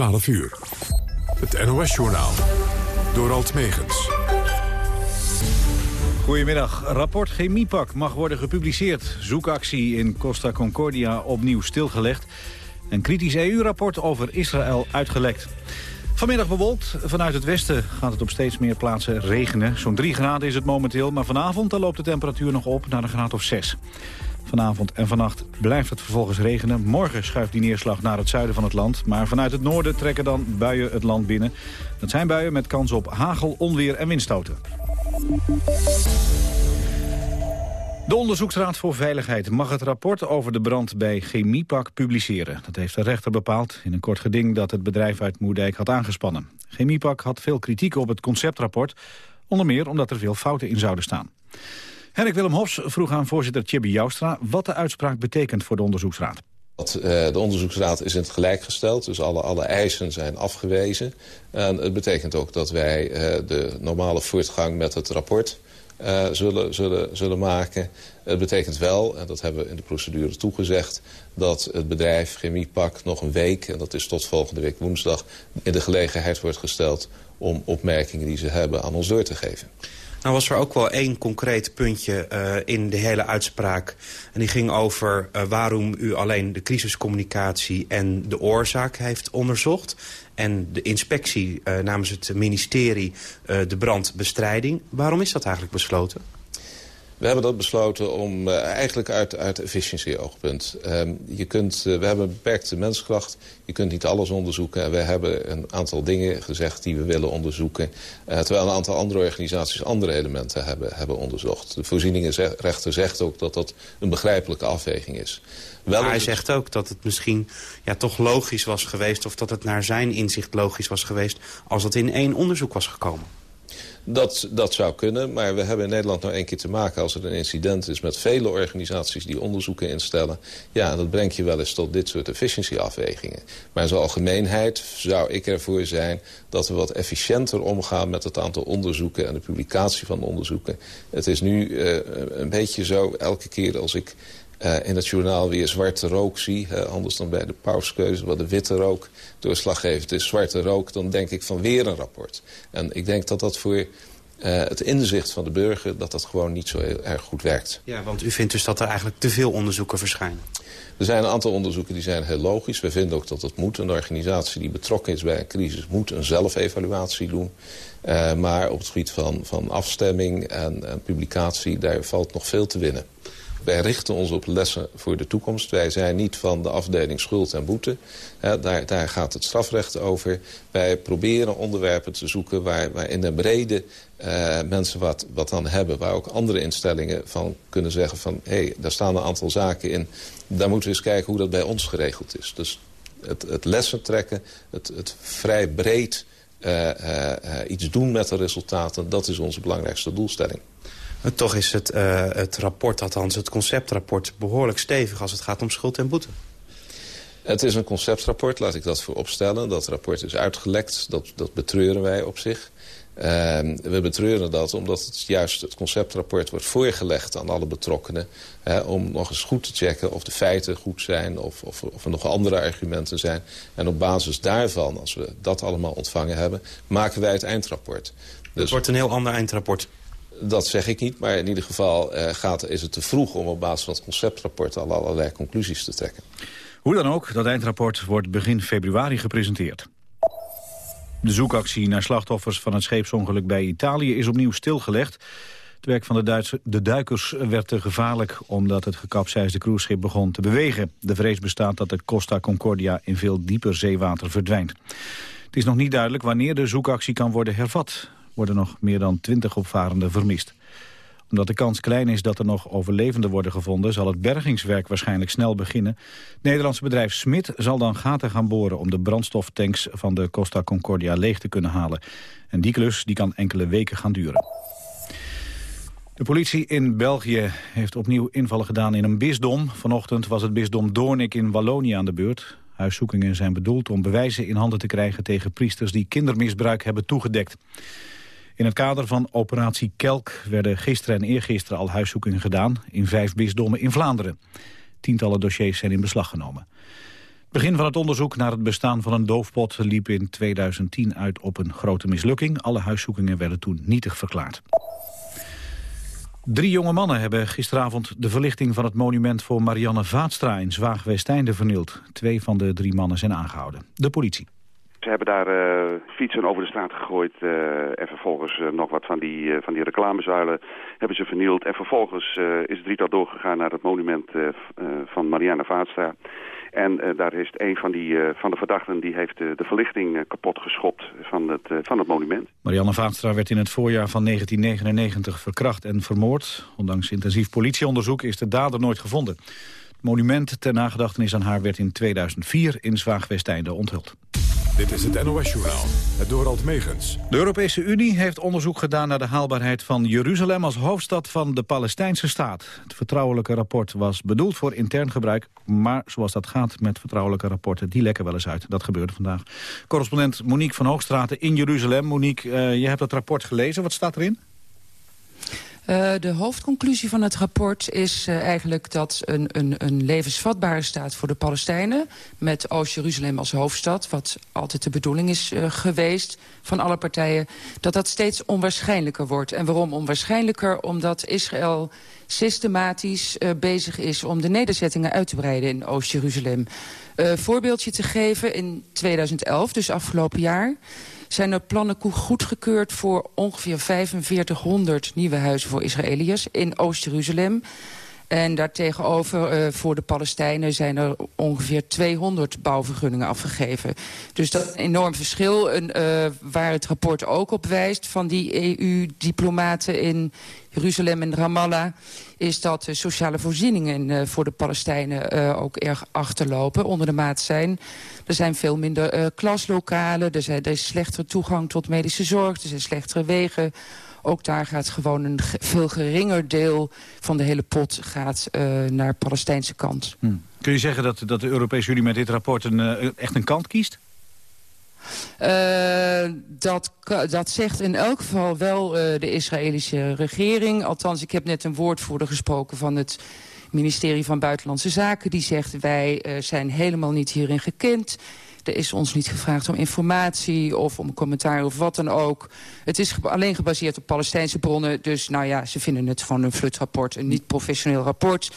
12 uur. Het NOS-journaal. Door Alt Megens. Goedemiddag. Rapport Chemiepak mag worden gepubliceerd. Zoekactie in Costa Concordia opnieuw stilgelegd. Een kritisch EU-rapport over Israël uitgelekt. Vanmiddag bewolkt. Vanuit het westen gaat het op steeds meer plaatsen regenen. Zo'n 3 graden is het momenteel, maar vanavond dan loopt de temperatuur nog op naar een graad of 6. Vanavond en vannacht blijft het vervolgens regenen. Morgen schuift die neerslag naar het zuiden van het land. Maar vanuit het noorden trekken dan buien het land binnen. Dat zijn buien met kans op hagel, onweer en windstoten. De Onderzoeksraad voor Veiligheid mag het rapport over de brand bij Chemiepak publiceren. Dat heeft de rechter bepaald in een kort geding dat het bedrijf uit Moerdijk had aangespannen. Chemiepak had veel kritiek op het conceptrapport, onder meer omdat er veel fouten in zouden staan. Henrik Willem Hofs vroeg aan voorzitter Tjibbe Joustra wat de uitspraak betekent voor de onderzoeksraad. De onderzoeksraad is in het gelijk gesteld, dus alle, alle eisen zijn afgewezen. En het betekent ook dat wij eh, de normale voortgang met het rapport uh, zullen, zullen, zullen maken. Het betekent wel, en dat hebben we in de procedure toegezegd... dat het bedrijf Chemiepak nog een week, en dat is tot volgende week woensdag... in de gelegenheid wordt gesteld om opmerkingen die ze hebben aan ons door te geven. Nou was er ook wel één concreet puntje uh, in de hele uitspraak. En die ging over uh, waarom u alleen de crisiscommunicatie en de oorzaak heeft onderzocht. En de inspectie uh, namens het ministerie de brandbestrijding. Waarom is dat eigenlijk besloten? We hebben dat besloten om uh, eigenlijk uit, uit efficiëntie-oogpunt. Um, je kunt, uh, we hebben een beperkte menskracht. Je kunt niet alles onderzoeken. En we hebben een aantal dingen gezegd die we willen onderzoeken. Uh, terwijl een aantal andere organisaties andere elementen hebben, hebben onderzocht. De voorzieningenrechter zegt ook dat dat een begrijpelijke afweging is. Wel maar hij zegt ook dat het misschien ja, toch logisch was geweest... of dat het naar zijn inzicht logisch was geweest... als het in één onderzoek was gekomen. Dat, dat zou kunnen, maar we hebben in Nederland nou één keer te maken... als er een incident is met vele organisaties die onderzoeken instellen. Ja, dat brengt je wel eens tot dit soort efficiëntieafwegingen. Maar in zijn algemeenheid zou ik ervoor zijn... dat we wat efficiënter omgaan met het aantal onderzoeken... en de publicatie van de onderzoeken. Het is nu uh, een beetje zo, elke keer als ik uh, in het journaal weer zwarte rook zie. Uh, anders dan bij de pauskeuze, waar de witte rook doorslaggevend is. Zwarte rook, dan denk ik van weer een rapport. En ik denk dat dat voor uh, het inzicht van de burger... dat dat gewoon niet zo heel erg goed werkt. Ja, want u vindt dus dat er eigenlijk te veel onderzoeken verschijnen. Er zijn een aantal onderzoeken die zijn heel logisch. We vinden ook dat het moet. Een organisatie die betrokken is bij een crisis... moet een zelfevaluatie doen. Uh, maar op het gebied van, van afstemming en, en publicatie... daar valt nog veel te winnen. Wij richten ons op lessen voor de toekomst. Wij zijn niet van de afdeling schuld en boete. daar, daar gaat het strafrecht over. Wij proberen onderwerpen te zoeken waar, waar in de brede uh, mensen wat, wat aan hebben. Waar ook andere instellingen van kunnen zeggen van... hé, hey, daar staan een aantal zaken in. Daar moeten we eens kijken hoe dat bij ons geregeld is. Dus het, het lessen trekken, het, het vrij breed uh, uh, iets doen met de resultaten... dat is onze belangrijkste doelstelling. Toch is het, uh, het rapport, althans het conceptrapport... behoorlijk stevig als het gaat om schuld en boete. Het is een conceptrapport, laat ik dat voor opstellen. Dat rapport is uitgelekt, dat, dat betreuren wij op zich. Uh, we betreuren dat omdat het juist het conceptrapport wordt voorgelegd aan alle betrokkenen... Hè, om nog eens goed te checken of de feiten goed zijn of, of, of er nog andere argumenten zijn. En op basis daarvan, als we dat allemaal ontvangen hebben, maken wij het eindrapport. Dus... Het wordt een heel ander eindrapport. Dat zeg ik niet, maar in ieder geval uh, gaat, is het te vroeg om op basis van het conceptrapport al allerlei conclusies te trekken. Hoe dan ook, dat eindrapport wordt begin februari gepresenteerd. De zoekactie naar slachtoffers van het scheepsongeluk bij Italië is opnieuw stilgelegd. Het werk van de, Duitse, de duikers werd te gevaarlijk omdat het gekapseisde cruiseschip begon te bewegen. De vrees bestaat dat de Costa Concordia in veel dieper zeewater verdwijnt. Het is nog niet duidelijk wanneer de zoekactie kan worden hervat worden nog meer dan 20 opvarenden vermist. Omdat de kans klein is dat er nog overlevenden worden gevonden... zal het bergingswerk waarschijnlijk snel beginnen. Het Nederlandse bedrijf Smit zal dan gaten gaan boren... om de brandstoftanks van de Costa Concordia leeg te kunnen halen. En die klus die kan enkele weken gaan duren. De politie in België heeft opnieuw invallen gedaan in een bisdom. Vanochtend was het bisdom Doornik in Wallonië aan de beurt. Huiszoekingen zijn bedoeld om bewijzen in handen te krijgen tegen priesters die kindermisbruik hebben toegedekt. In het kader van operatie Kelk werden gisteren en eergisteren al huiszoekingen gedaan in vijf bisdommen in Vlaanderen. Tientallen dossiers zijn in beslag genomen. begin van het onderzoek naar het bestaan van een doofpot liep in 2010 uit op een grote mislukking. Alle huiszoekingen werden toen nietig verklaard. Drie jonge mannen hebben gisteravond de verlichting van het monument voor Marianne Vaatstra in Zwaagwesteinde vernield. Twee van de drie mannen zijn aangehouden. De politie. Ze hebben daar uh, fietsen over de straat gegooid uh, en vervolgens uh, nog wat van die, van die reclamezuilen hebben ze vernield. En vervolgens is het drietal doorgegaan naar het monument van Marianne Vaatstra. En daar is een van, die, van de verdachten die heeft de verlichting kapot geschopt van het, van het monument. Marianne Vaatstra werd in het voorjaar van 1999 verkracht en vermoord. Ondanks intensief politieonderzoek is de dader nooit gevonden. Het monument ter nagedachtenis aan haar werd in 2004 in Zwaagwesteinde onthuld. Dit is het NOS-journaal, het Dorald Megens. De Europese Unie heeft onderzoek gedaan naar de haalbaarheid van Jeruzalem als hoofdstad van de Palestijnse staat. Het vertrouwelijke rapport was bedoeld voor intern gebruik, maar zoals dat gaat met vertrouwelijke rapporten, die lekken wel eens uit. Dat gebeurde vandaag. Correspondent Monique van Hoogstraten in Jeruzalem. Monique, uh, je hebt dat rapport gelezen. Wat staat erin? Uh, de hoofdconclusie van het rapport is uh, eigenlijk dat een, een, een levensvatbare staat voor de Palestijnen... met Oost-Jeruzalem als hoofdstad, wat altijd de bedoeling is uh, geweest van alle partijen... dat dat steeds onwaarschijnlijker wordt. En waarom onwaarschijnlijker? Omdat Israël systematisch bezig is om de nederzettingen uit te breiden in Oost-Jeruzalem. voorbeeldje te geven, in 2011, dus afgelopen jaar zijn er plannen goedgekeurd voor ongeveer 4500 nieuwe huizen voor Israëliërs in Oost-Jeruzalem. En daartegenover uh, voor de Palestijnen zijn er ongeveer 200 bouwvergunningen afgegeven. Dus dat enorm verschil. Uh, waar het rapport ook op wijst van die EU-diplomaten in Jeruzalem en Ramallah... is dat de sociale voorzieningen uh, voor de Palestijnen ook erg achterlopen, onder de maat zijn. Er zijn veel minder klaslokalen, er, zijn, er is slechtere toegang tot medische zorg... er zijn slechtere wegen ook daar gaat gewoon een veel geringer deel van de hele pot gaat, naar de Palestijnse kant. Hmm. Kun je zeggen dat, dat de Europese Unie met dit rapport echt een kant kiest? Uh, dat, dat zegt in elk geval wel uh, de Israëlische regering. Althans, ik heb net een woordvoerder gesproken van het ministerie van Buitenlandse Zaken. Die zegt, wij uh, zijn helemaal niet hierin gekend. Er is ons niet gevraagd om informatie of om commentaar of wat dan ook. Het is alleen gebaseerd op Palestijnse bronnen. Dus nou ja, ze vinden het van een flutrapport, een niet professioneel rapport.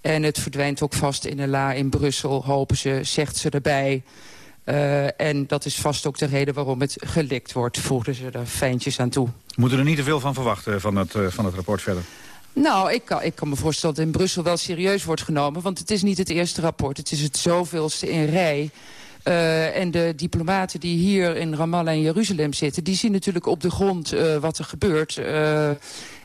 En het verdwijnt ook vast in een la in Brussel, hopen ze, zegt ze erbij. Uh, en dat is vast ook de reden waarom het gelikt wordt. Voegen ze er fijntjes aan toe. Moeten er niet te veel van verwachten van het, uh, van het rapport verder? Nou, ik kan, ik kan me voorstellen dat in Brussel wel serieus wordt genomen. Want het is niet het eerste rapport. Het is het zoveelste in rij. Uh, en de diplomaten die hier in Ramallah en Jeruzalem zitten... die zien natuurlijk op de grond uh, wat er gebeurt... Uh,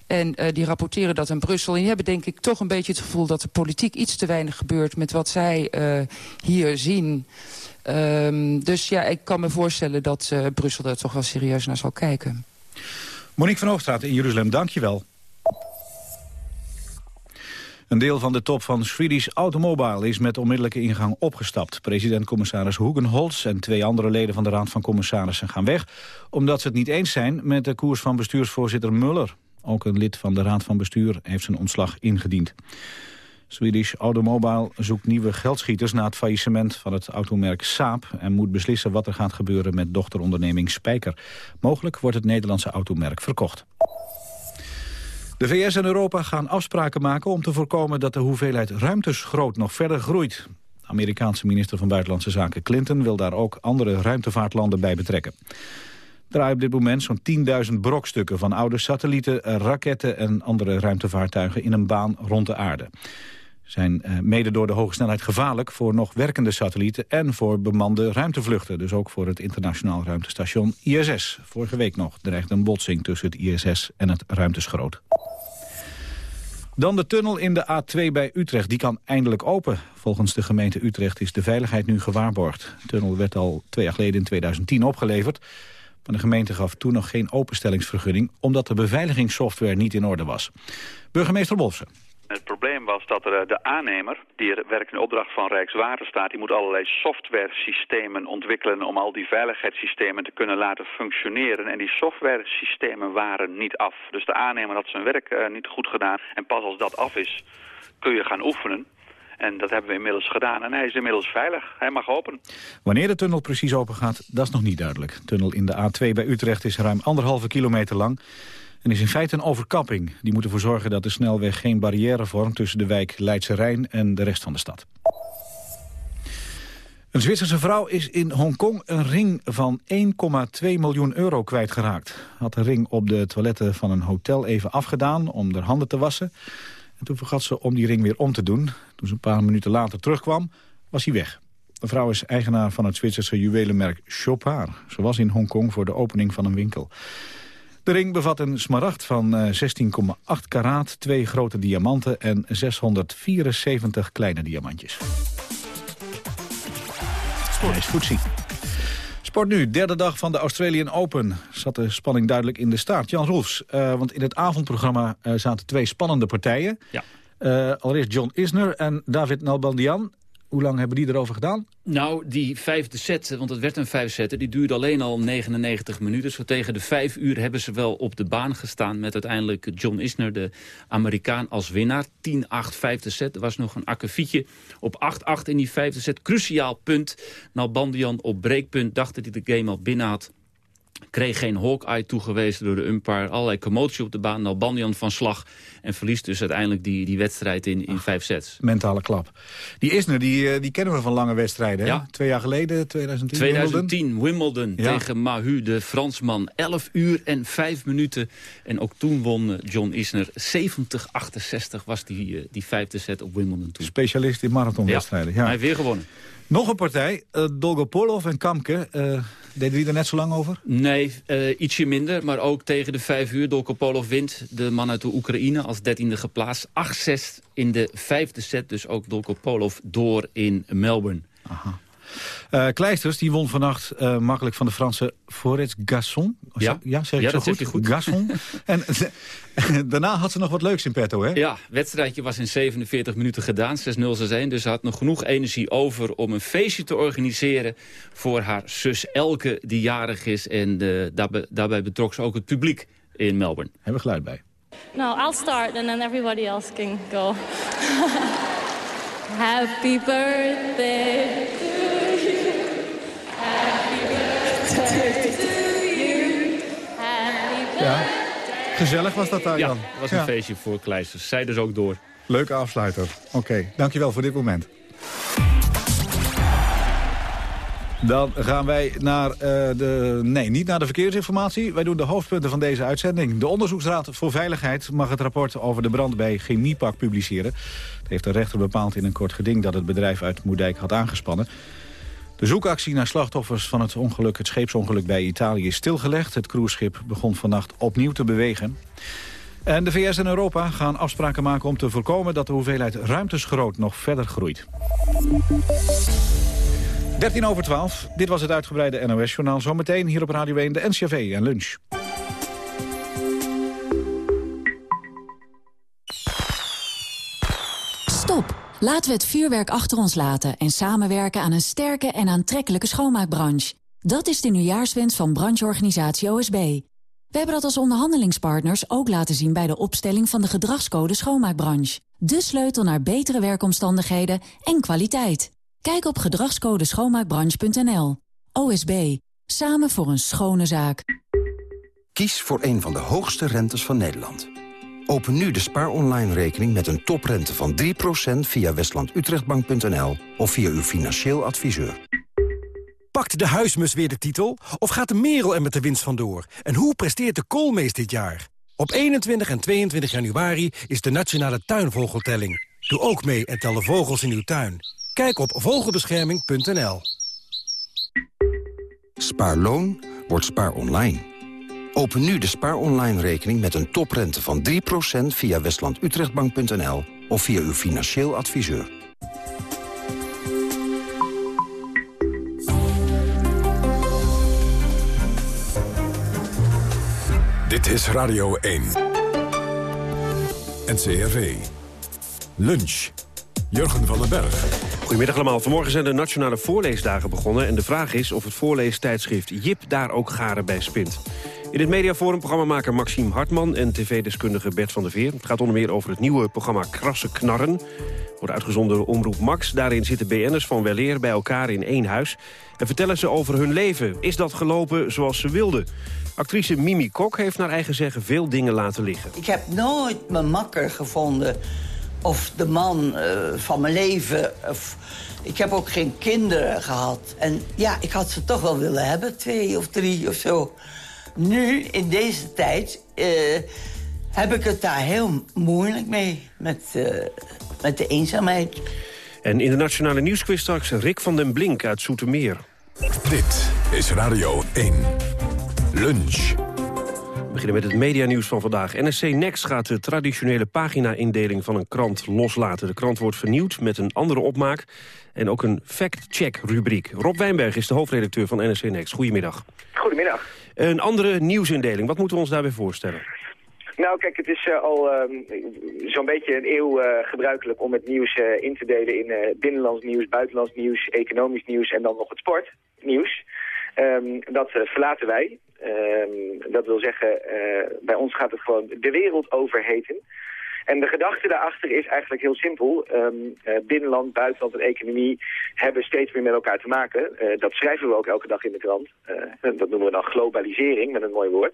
en die rapporteren dat in Brussel. En die hebben denk ik toch een beetje het gevoel dat de politiek iets te weinig gebeurt... met wat zij hier zien. Um, dus ja, ik kan me voorstellen dat uh, Brussel er toch wel serieus naar zal kijken. Monique van Hoogstraat in Jeruzalem, dank je wel. Een deel van de top van Swedish Automobile is met onmiddellijke ingang opgestapt. President-commissaris Hugenholz en twee andere leden van de Raad van Commissarissen gaan weg... omdat ze het niet eens zijn met de koers van bestuursvoorzitter Muller. Ook een lid van de Raad van Bestuur heeft zijn ontslag ingediend. Swedish Automobile zoekt nieuwe geldschieters na het faillissement van het automerk Saab... en moet beslissen wat er gaat gebeuren met dochteronderneming Spijker. Mogelijk wordt het Nederlandse automerk verkocht. De VS en Europa gaan afspraken maken om te voorkomen dat de hoeveelheid ruimteschroot nog verder groeit. Amerikaanse minister van Buitenlandse Zaken Clinton wil daar ook andere ruimtevaartlanden bij betrekken. Draaien op dit moment zo'n 10.000 brokstukken van oude satellieten, raketten en andere ruimtevaartuigen in een baan rond de aarde. Zijn uh, mede door de hoge snelheid gevaarlijk voor nog werkende satellieten en voor bemande ruimtevluchten. Dus ook voor het internationaal ruimtestation ISS. Vorige week nog dreigt een botsing tussen het ISS en het ruimteschroot. Dan de tunnel in de A2 bij Utrecht. Die kan eindelijk open. Volgens de gemeente Utrecht is de veiligheid nu gewaarborgd. De tunnel werd al twee jaar geleden in 2010 opgeleverd. Maar de gemeente gaf toen nog geen openstellingsvergunning... omdat de beveiligingssoftware niet in orde was. Burgemeester Wolfsen. Het probleem was dat eh, de aannemer, die werkt in opdracht van Rijkswaterstaat... die moet allerlei software-systemen ontwikkelen om al die veiligheidssystemen te kunnen laten functioneren. En die software-systemen waren niet af. Dus de aannemer had zijn werk uh, niet goed gedaan. En pas als dat af is, kun je gaan oefenen. En dat hebben we inmiddels gedaan. En hij is inmiddels veilig. Hij mag open. Wanneer de tunnel precies open gaat, dat is nog niet duidelijk. De tunnel in de A2 bij Utrecht is ruim anderhalve kilometer lang en is in feite een overkapping. Die moet ervoor zorgen dat de snelweg geen barrière vormt... tussen de wijk Leidse Rijn en de rest van de stad. Een Zwitserse vrouw is in Hongkong een ring van 1,2 miljoen euro kwijtgeraakt. Had de ring op de toiletten van een hotel even afgedaan om haar handen te wassen. En toen vergat ze om die ring weer om te doen. Toen ze een paar minuten later terugkwam, was hij weg. De vrouw is eigenaar van het Zwitserse juwelenmerk Chopard. Ze was in Hongkong voor de opening van een winkel. De ring bevat een smaragd van 16,8 eh, karaat, twee grote diamanten en 674 kleine diamantjes. Sport. Sport nu, derde dag van de Australian Open. Zat de spanning duidelijk in de staart. Jan Roels, uh, want in het avondprogramma uh, zaten twee spannende partijen. Ja. Uh, allereerst John Isner en David Nalbandian. Hoe lang hebben die erover gedaan? Nou, die vijfde set, want het werd een vijf set, die duurde alleen al 99 minuten. Zo tegen de vijf uur hebben ze wel op de baan gestaan... met uiteindelijk John Isner, de Amerikaan, als winnaar. 10-8, vijfde set. Er was nog een akkefietje op 8-8 in die vijfde set. Cruciaal punt. Nou, Bandian op breekpunt dacht dat hij de game al binnen had kreeg geen Hawkeye toegewezen door de umpire. Allerlei commotie op de baan. Nalbandian van slag. En verliest dus uiteindelijk die, die wedstrijd in, in vijf sets. Mentale klap. Die Isner, die, eh, die kennen we van lange wedstrijden. Ja. Twee jaar geleden, 2010, 2010 Wimbledon, tegen Mahu, de Fransman. 11 uur en 5 minuten. En ook toen won eh, John Isner. 70-68 was die, eh, die vijfde set op Wimbledon toen. Specialist in marathonwedstrijden. Ja, hij heeft weer gewonnen. Nog een partij, uh, Dolgopolov en Kamke. Uh, deden die er net zo lang over? Nee, uh, ietsje minder. Maar ook tegen de vijf uur. Dolgopolov wint de man uit de Oekraïne als dertiende geplaatst. 8-6 in de vijfde set. Dus ook Dolgopolov door in Melbourne. Aha. Uh, Kleisters die won vannacht uh, makkelijk van de Franse Forest Gasson. Ja, ja zeg ik ja, zo goed? goed? Gasson. en daarna had ze nog wat leuks in petto, hè? Ja, het wedstrijdje was in 47 minuten gedaan, 6-0, 6-1. Dus ze had nog genoeg energie over om een feestje te organiseren... voor haar zus Elke, die jarig is. En uh, daarbij, daarbij betrok ze ook het publiek in Melbourne. Hebben we geluid bij. No, I'll start and then everybody else can go. Happy birthday Ja. Gezellig was dat daar, Ja, Jan. het was een feestje voor Kleisters. Zij dus ook door. Leuke afsluiter. Oké, dankjewel voor dit moment. Dan gaan wij naar uh, de... Nee, niet naar de verkeersinformatie. Wij doen de hoofdpunten van deze uitzending. De Onderzoeksraad voor Veiligheid mag het rapport over de brand bij Chemiepak publiceren. Het heeft de rechter bepaald in een kort geding dat het bedrijf uit Moerdijk had aangespannen. De zoekactie naar slachtoffers van het ongeluk, het scheepsongeluk bij Italië is stilgelegd. Het cruiseschip begon vannacht opnieuw te bewegen. En de VS en Europa gaan afspraken maken om te voorkomen dat de hoeveelheid ruimteschroot nog verder groeit. 13 over 12. Dit was het uitgebreide NOS-journaal. Zometeen hier op Radio 1 de NCV en lunch. Laten we het vuurwerk achter ons laten en samenwerken aan een sterke en aantrekkelijke schoonmaakbranche. Dat is de nieuwjaarswens van brancheorganisatie OSB. We hebben dat als onderhandelingspartners ook laten zien bij de opstelling van de gedragscode schoonmaakbranche. De sleutel naar betere werkomstandigheden en kwaliteit. Kijk op gedragscodeschoonmaakbranche.nl. OSB. Samen voor een schone zaak. Kies voor een van de hoogste rentes van Nederland. Open nu de Spaar Online rekening met een toprente van 3% via westlandutrechtbank.nl of via uw financieel adviseur. Pakt de huismus weer de titel? Of gaat de merel er met de winst vandoor? En hoe presteert de koolmees dit jaar? Op 21 en 22 januari is de Nationale Tuinvogeltelling. Doe ook mee en tel de vogels in uw tuin. Kijk op vogelbescherming.nl. Spaarloon wordt spaar online. Open nu de Spaar Online rekening met een toprente van 3% via westlandutrechtbank.nl of via uw financieel adviseur. Dit is Radio 1. NCRV. Lunch. Jurgen van den Berg. Goedemiddag allemaal. Vanmorgen zijn de Nationale Voorleesdagen begonnen... en de vraag is of het voorleestijdschrift Jip daar ook garen bij spint. In het mediaforum programmamaker Maxime Hartman en tv-deskundige Bert van der Veer. Het gaat onder meer over het nieuwe programma Krasse Knarren... Wordt uitgezonden door Omroep Max. Daarin zitten BN'ers van Weleer bij elkaar in één huis. En vertellen ze over hun leven. Is dat gelopen zoals ze wilden? Actrice Mimi Kok heeft naar eigen zeggen veel dingen laten liggen. Ik heb nooit mijn makker gevonden. Of de man uh, van mijn leven. Of, ik heb ook geen kinderen gehad. En ja, ik had ze toch wel willen hebben. Twee of drie of zo. Nu, in deze tijd... Uh, heb ik het daar heel moeilijk mee. Met, uh, met de eenzaamheid. En in de Nationale Nieuwsquiz straks Rick van den Blink uit Zoetermeer. Dit is Radio 1. Lunch. We beginnen met het medianieuws van vandaag. NSC Next gaat de traditionele pagina-indeling van een krant loslaten. De krant wordt vernieuwd met een andere opmaak en ook een fact-check-rubriek. Rob Wijnberg is de hoofdredacteur van NSC Next. Goedemiddag. Goedemiddag. Een andere nieuwsindeling. Wat moeten we ons daarbij voorstellen? Nou, kijk, het is uh, al uh, zo'n beetje een eeuw uh, gebruikelijk om het nieuws in te delen in binnenlands nieuws, buitenlands nieuws, economisch nieuws en dan nog het sportnieuws. Um, dat verlaten wij. Um, dat wil zeggen, bij ons gaat het gewoon de wereld overheten. En de gedachte daarachter is eigenlijk heel simpel. Um, binnenland, buitenland en economie hebben steeds meer met elkaar te maken. dat schrijven we ook elke dag in de krant. dat noemen we dan globalisering, met een mooi woord.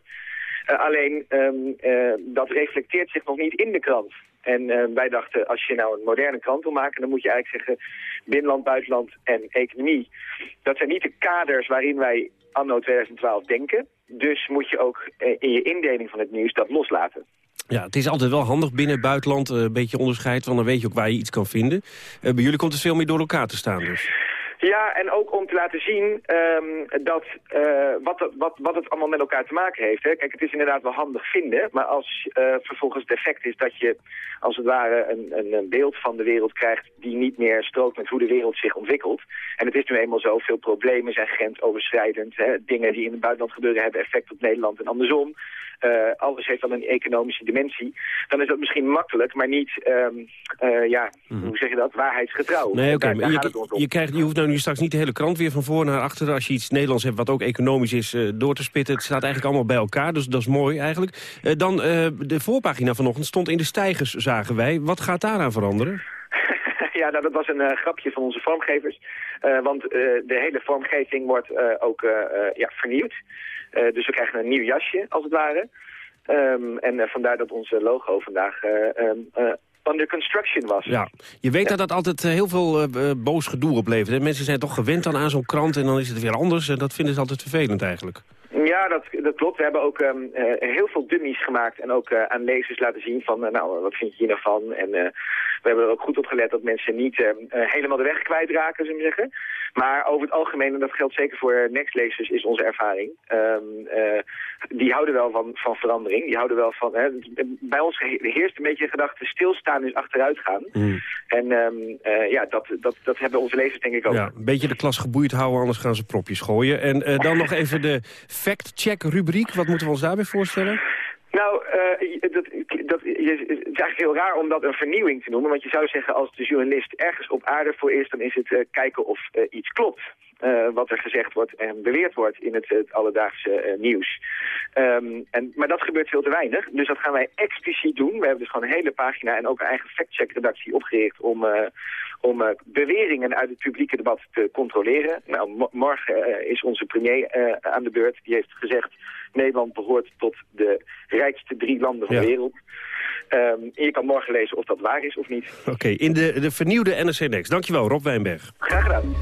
Alleen, uh, dat reflecteert zich nog niet in de krant. En wij dachten, als je nou een moderne krant wil maken... dan moet je eigenlijk zeggen binnenland, buitenland en economie. Dat zijn niet de kaders waarin wij anno 2012 denken. Dus moet je ook in je indeling van het nieuws dat loslaten. Ja, het is altijd wel handig binnen buitenland een beetje onderscheid... want dan weet je ook waar je iets kan vinden. bij jullie komt het veel meer door elkaar te staan dus. Ja, en ook om te laten zien um, dat, uh, wat, wat, wat het allemaal met elkaar te maken heeft. Hè. Kijk, het is inderdaad wel handig vinden, maar als uh, vervolgens het effect is dat je als het ware een, een, een, beeld van de wereld krijgt die niet meer strookt met hoe de wereld zich ontwikkelt. En het is nu eenmaal zo, veel problemen zijn grensoverschrijdend. Hè. Dingen die in het buitenland gebeuren hebben effect op Nederland en andersom. Uh, alles heeft dan een economische dimensie. Dan is dat misschien makkelijk, maar niet, um, uh, ja, mm -hmm. hoe zeg je dat, waarheidsgetrouw. Nee, oké, okay, je, je, krijgt, je hoeft nou nu straks niet de hele krant weer van voor naar achter. Als je iets Nederlands hebt wat ook economisch is, uh, door te spitten. Het staat eigenlijk allemaal bij elkaar, dus dat is mooi eigenlijk. dan de voorpagina vanochtend stond in de stijgers, zagen wij. Wat gaat daaraan veranderen? ja, nou, dat was een grapje van onze vormgevers. want de hele vormgeving wordt ook ja, vernieuwd. Dus we krijgen een nieuw jasje, als het ware. Um, en vandaar dat onze logo vandaag uh, under construction was. Ja, je weet ja. dat dat altijd heel veel boos gedoe oplevert. Hè? Mensen zijn toch gewend dan aan zo'n krant en dan is het weer anders. En dat vinden ze altijd vervelend eigenlijk. Ja, dat, dat klopt. We hebben ook um, uh, heel veel dummies gemaakt en ook uh, aan lezers laten zien van, uh, nou, wat vind je hier nou van? En we hebben er ook goed op gelet dat mensen niet helemaal de weg kwijtraken, zullen we zeggen. Maar over het algemeen, en dat geldt zeker voor Next-lezers, is onze ervaring. Um, die houden wel van, van verandering. Die houden wel van, hè, bij ons heerst een beetje de gedachte, stilstaan is achteruit gaan. Mm. En um, ja, dat, dat, dat hebben onze lezers denk ik ook. Ja, een beetje de klas geboeid houden, anders gaan ze propjes gooien. En dan nog even de fact-check-rubriek. Wat moeten we ons daarbij voorstellen? Nou, uh, dat, dat, het is eigenlijk heel raar om dat een vernieuwing te noemen. Want je zou zeggen, als de journalist ergens op aarde voor is... dan is het uh, kijken of uh, iets klopt. Uh, wat er gezegd wordt en beweerd wordt in het, het alledaagse uh, nieuws. Um, en, maar dat gebeurt veel te weinig. Dus dat gaan wij expliciet doen. We hebben dus gewoon een hele pagina en ook een eigen fact-check-redactie opgericht... om, uh, om beweringen uit het publieke debat te controleren. Nou, morgen is onze premier aan de beurt. Die heeft gezegd... Nederland behoort tot de rijkste drie landen van ja. de wereld. Um, en je kan morgen lezen of dat waar is of niet. Oké, okay, in de, de vernieuwde NRC Next. Dankjewel, Rob Wijnberg. Graag gedaan.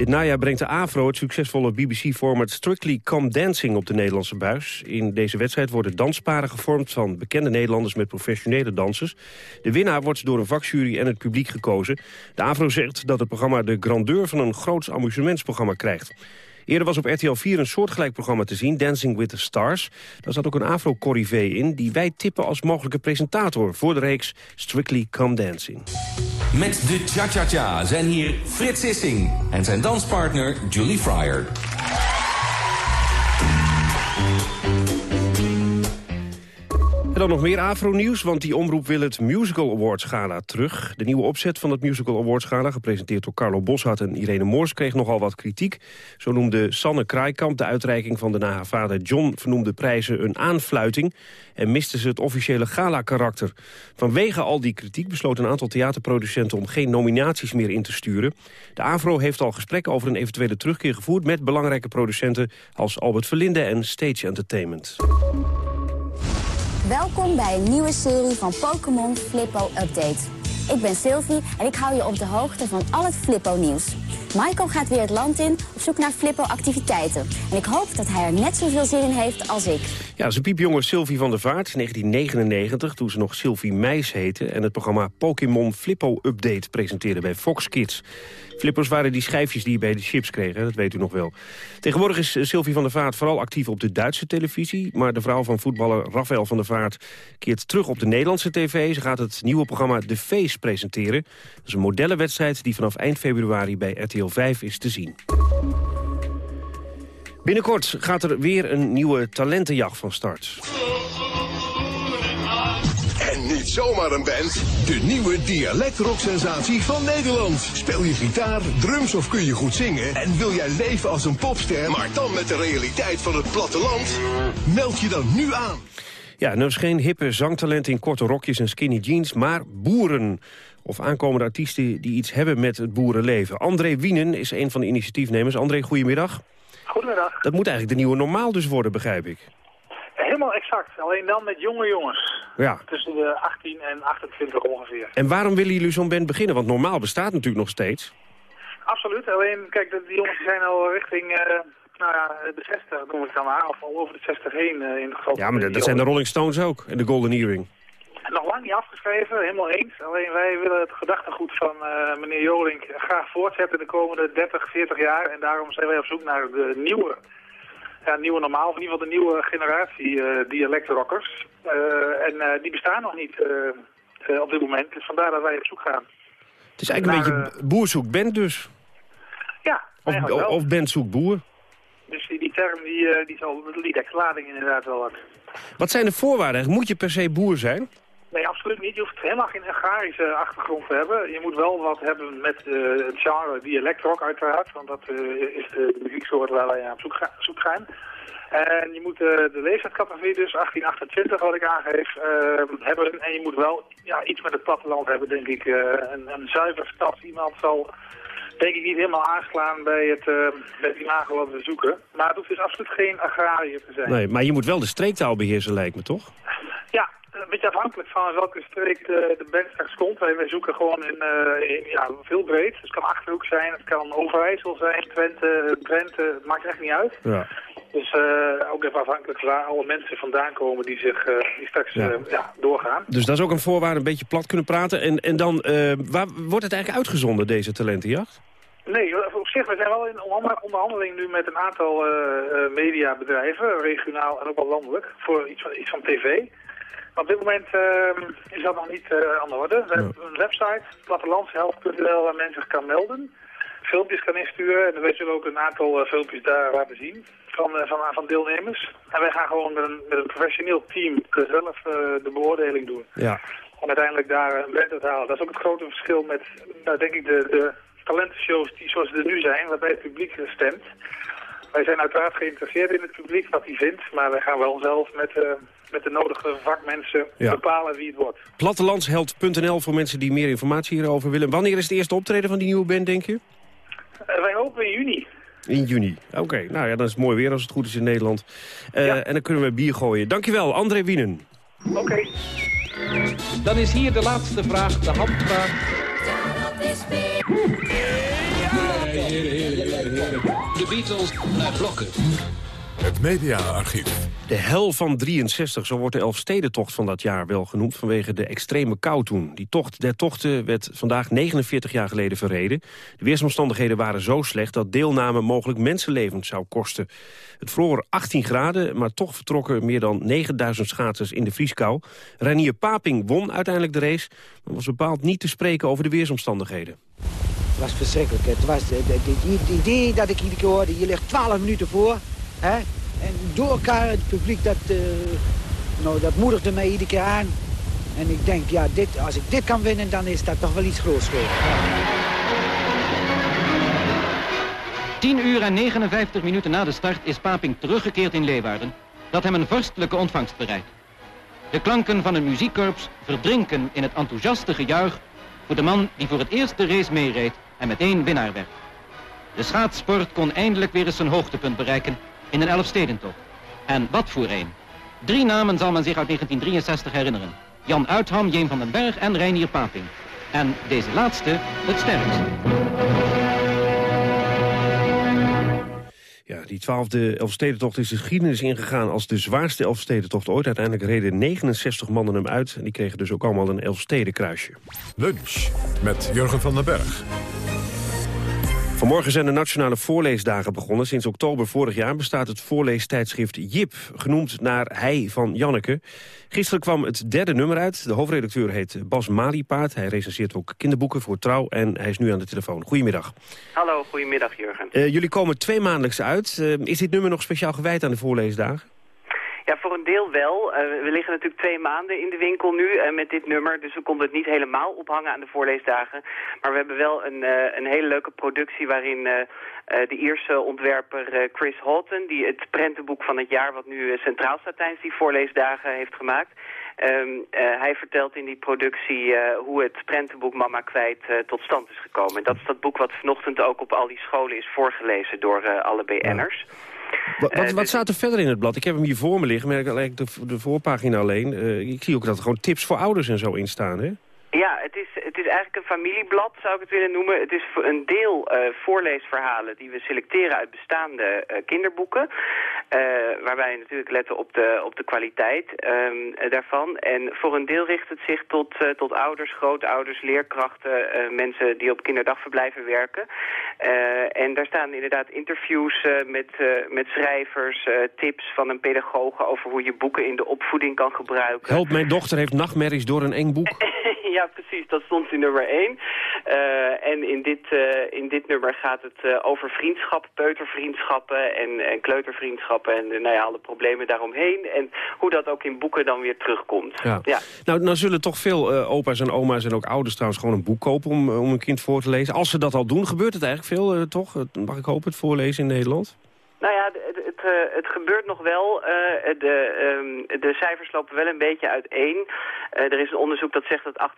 Dit najaar brengt de AVRO het succesvolle BBC-format Strictly Come Dancing op de Nederlandse buis. In deze wedstrijd worden dansparen gevormd van bekende Nederlanders met professionele dansers. De winnaar wordt door een vakjury en het publiek gekozen. De AVRO zegt dat het programma de grandeur van een groots amusementsprogramma krijgt. Eerder was op RTL 4 een soortgelijk programma te zien, Dancing with the Stars. Daar zat ook een afro-corrivé in, die wij tippen als mogelijke presentator... voor de reeks Strictly Come Dancing. Met de Cha-Cha-Cha zijn hier Frits Sissing en zijn danspartner Julie Fryer. Dan nog meer Afro-nieuws, want die omroep wil het Musical Awards Gala terug. De nieuwe opzet van het Musical Awards Gala, gepresenteerd door Carlo Boshart en Irene Moors, kreeg nogal wat kritiek. Zo noemde Sanne Kraaikamp de uitreiking van de na haar vader John vernoemde prijzen een aanfluiting en miste ze het officiële gala-karakter. Vanwege al die kritiek besloot een aantal theaterproducenten om geen nominaties meer in te sturen. De AVRO heeft al gesprekken over een eventuele terugkeer gevoerd met belangrijke producenten als Albert Verlinde en Stage Entertainment. Welkom bij een nieuwe serie van Pokémon Flippo Update. Ik ben Sylvie en ik hou je op de hoogte van al het Flippo-nieuws. Michael gaat weer het land in op zoek naar Flippo-activiteiten. En ik hoop dat hij er net zoveel zin in heeft als ik. Ja, ze piepjonge Sylvie van der Vaart, 1999, toen ze nog Sylvie Meis heette... en het programma Pokémon Flippo Update presenteerde bij Fox Kids. Flippers waren die schijfjes die je bij de chips kreeg, dat weet u nog wel. Tegenwoordig is eh, Sylvie van der Vaart vooral actief op de Duitse televisie... maar de vrouw van voetballer Rafael van der Vaart keert terug op de Nederlandse tv. Ze gaat het nieuwe programma The Face presenteren. Dat is een modellenwedstrijd die vanaf eind februari bij RTL 5 is te zien. Binnenkort gaat er weer een nieuwe talentenjacht van start. Niet zomaar een band, de nieuwe dialectrocksensatie van Nederland. Speel je gitaar, drums of kun je goed zingen? En wil jij leven als een popster, maar dan met de realiteit van het platteland? Meld je dan nu aan. Ja, nou is geen hippe zangtalent in korte rokjes en skinny jeans, maar boeren. Of aankomende artiesten die iets hebben met het boerenleven. André Wienen is een van de initiatiefnemers. André, goedemiddag. Goedemiddag. Dat moet eigenlijk de nieuwe normaal dus worden, begrijp ik. Helemaal exact. Alleen dan met jonge jongens. Ja. Tussen de 18 en 28 ongeveer. En waarom willen jullie zo'n band beginnen? Want normaal bestaat natuurlijk nog steeds. Absoluut. Alleen, kijk, de, die jongens zijn al richting eh, nou ja, de 60, noem ik dan maar. Of al over de 60 heen uh, in het geval. Ja, maar dat, dat zijn de Rolling Stones ook. En de Golden Earring. Nog lang niet afgeschreven, helemaal eens. Alleen wij willen het gedachtegoed van uh, meneer Jolink graag voortzetten de komende 30, 40 jaar. En daarom zijn wij op zoek naar de nieuwe, ja, nieuwe normaal, of in ieder geval de nieuwe generatie uh, dialectrockers. Uh, en die bestaan nog niet op dit moment, dus vandaar dat wij op zoek gaan. Het is eigenlijk een beetje boer zoekt band dus. Ja, of, wel. of band zoekt boer. Dus die, die term die, die zal dekt lading inderdaad wel wat. Wat zijn de voorwaarden? Moet je per se boer zijn? Nee, absoluut niet. Je hoeft helemaal geen agrarische achtergrond te hebben. Je moet wel wat hebben met uh, het genre dialectrock uiteraard. Want dat uh, is de, muzieksoort waar wij aan op zoek, ga. En je moet uh, de leeftijdscategorie, dus 1828 wat ik aangeef, hebben. En je moet wel ja, iets met het platteland hebben, denk ik. een, een zuiver stad. Iemand zal denk ik niet helemaal aanslaan bij het, bij het imago wat we zoeken. Maar het hoeft dus absoluut geen agrariër te zijn. Nee, maar je moet wel de streektaal beheersen, lijkt me, toch? Een beetje afhankelijk van welke streek de, de band straks komt. Wij, wij zoeken gewoon in, uh, in, ja, veel breed. Dus het kan Achterhoek zijn, het kan Overijssel zijn, Twente, Drenthe, het maakt echt niet uit. Ja. Dus uh, ook even afhankelijk van waar alle mensen vandaan komen die, zich, uh, die straks ja. ja. doorgaan. Dus dat is ook een voorwaarde, een beetje plat kunnen praten. En, en dan, waar wordt het eigenlijk uitgezonden, deze talentenjacht? Nee, op zich, we zijn wel in onderhandeling nu met een aantal mediabedrijven, regionaal en ook wel landelijk, voor iets van, iets van tv. Op dit moment uh, is dat nog niet uh, aan de orde. We hebben een website, plattelandshelft.nl, waar mensen zich kan melden. Filmpjes kan insturen en we zullen ook een aantal uh, filmpjes daar laten zien van, van, van deelnemers. En wij gaan gewoon met een, met een professioneel team zelf de beoordeling doen. Ja. Om uiteindelijk daar een band uit te halen. Dat is ook het grote verschil met, nou, denk ik, de, de talentenshows die zoals ze er nu zijn, waarbij het publiek stemt. Wij zijn uiteraard geïnteresseerd in het publiek, wat hij vindt. Maar wij gaan wel zelf met, uh, met de nodige vakmensen Ja. bepalen wie het wordt. Plattelandsheld.nl voor mensen die meer informatie hierover willen. Wanneer is het eerste optreden van die nieuwe band, denk je? Uh, wij hopen in juni. In juni. Oké, nou ja, dan is het mooi weer als het goed is in Nederland. Uh, En dan kunnen we bier gooien. Dankjewel, André Wienen. Oké. Okay. Dan is hier de laatste vraag, de handvraag. De Beatles naar blokken. Het mediaarchief. De hel van 63, zo wordt de Elfstedentocht van dat jaar wel genoemd... vanwege de extreme kou toen. Die tocht der tochten werd vandaag 49 jaar geleden verreden. De weersomstandigheden waren zo slecht dat deelname mogelijk mensenlevens zou kosten. Het vroor 18 graden, maar toch vertrokken meer dan 9000 schaatsers in de vrieskou. Renier Paping won uiteindelijk de race... maar was bepaald niet te spreken over de weersomstandigheden. Het was verschrikkelijk. Het was het idee dat ik iedere keer hoorde, je ligt 12 minuten voor... Hè? En door elkaar het publiek dat uh, nou, dat moedigde mij iedere keer aan. En ik denk, ja, dit, als ik dit kan winnen, dan is dat toch wel iets groots geworden. 10 uur en 59 minuten na de start is Paping teruggekeerd in Leeuwarden... dat hem een vorstelijke ontvangst bereidt. De klanken van een muziekkorps verdrinken in het enthousiaste gejuich... voor de man die voor het eerst de race meereed en meteen winnaar werd. De schaatsport kon eindelijk weer eens zijn hoogtepunt bereiken in een Elfstedentocht. En wat voor een. Drie namen zal men zich uit 1963 herinneren. Jan Uitham, Jeen van den Berg en Reinier Paping. En deze laatste het sterkst. Ja, die twaalfde Elfstedentocht is de geschiedenis ingegaan als de zwaarste Elfstedentocht ooit. Uiteindelijk reden 69 mannen hem uit en die kregen dus ook allemaal een Elfstedenkruisje. Lunch met Jurgen van den Berg. Vanmorgen zijn de nationale voorleesdagen begonnen. Sinds oktober vorig jaar bestaat het voorleestijdschrift Jip, genoemd naar hij van Janneke. Gisteren kwam het derde nummer uit. De hoofdredacteur heet Bas Maliepaard. Hij recenseert ook kinderboeken voor Trouw en hij is nu aan de telefoon. Goedemiddag. Hallo, goedemiddag Jurgen. Uh, jullie komen twee maandelijks uit. Uh, is dit nummer nog speciaal gewijd aan de voorleesdagen? Ja, voor een deel wel. Uh, we liggen natuurlijk twee maanden in de winkel nu uh, met dit nummer. Dus we konden het niet helemaal ophangen aan de voorleesdagen. Maar we hebben wel een, uh, een hele leuke productie waarin de Ierse ontwerper Chris Houghton... die het prentenboek van het jaar wat nu centraal staat tijdens die voorleesdagen heeft gemaakt... Um, hij vertelt in die productie hoe het prentenboek Mama Kwijt tot stand is gekomen. En dat is dat boek wat vanochtend ook op al die scholen is voorgelezen door alle BN'ers. Wat, wat, wat, staat er verder in het blad? Ik heb hem hier voor me liggen, maar ik de, de voorpagina alleen. Uh, ik zie ook dat er gewoon tips voor ouders en zo in staan, hè? Ja, het is, het is eigenlijk een familieblad, zou ik het willen noemen. Het is een deel uh, voorleesverhalen die we selecteren uit bestaande uh, kinderboeken. Uh, waarbij we natuurlijk letten op de, op de kwaliteit um, daarvan. En voor een deel richt het zich tot, tot ouders, grootouders, leerkrachten, mensen die op kinderdagverblijven werken. en daar staan inderdaad interviews met, met schrijvers, tips van een pedagoog over hoe je boeken in de opvoeding kan gebruiken. Help, mijn dochter heeft nachtmerries door een eng boek. ja, precies. Dat stond in nummer 1. Uh, en in dit, uh, in dit nummer gaat het uh, over vriendschap, peutervriendschappen en, en kleutervriendschappen en nou ja, alle problemen daaromheen. En hoe dat ook in boeken dan weer terugkomt. Ja. ja. Nou, nou zullen toch veel opa's en oma's en ook ouders trouwens gewoon een boek kopen om, om een kind voor te lezen. Als ze dat al doen, gebeurt het eigenlijk veel, toch? Mag ik hopen, het voorlezen in Nederland? Nou ja, het, het, het, gebeurt nog wel. Uh, de, um, de cijfers lopen wel een beetje uiteen. Er is een onderzoek dat zegt dat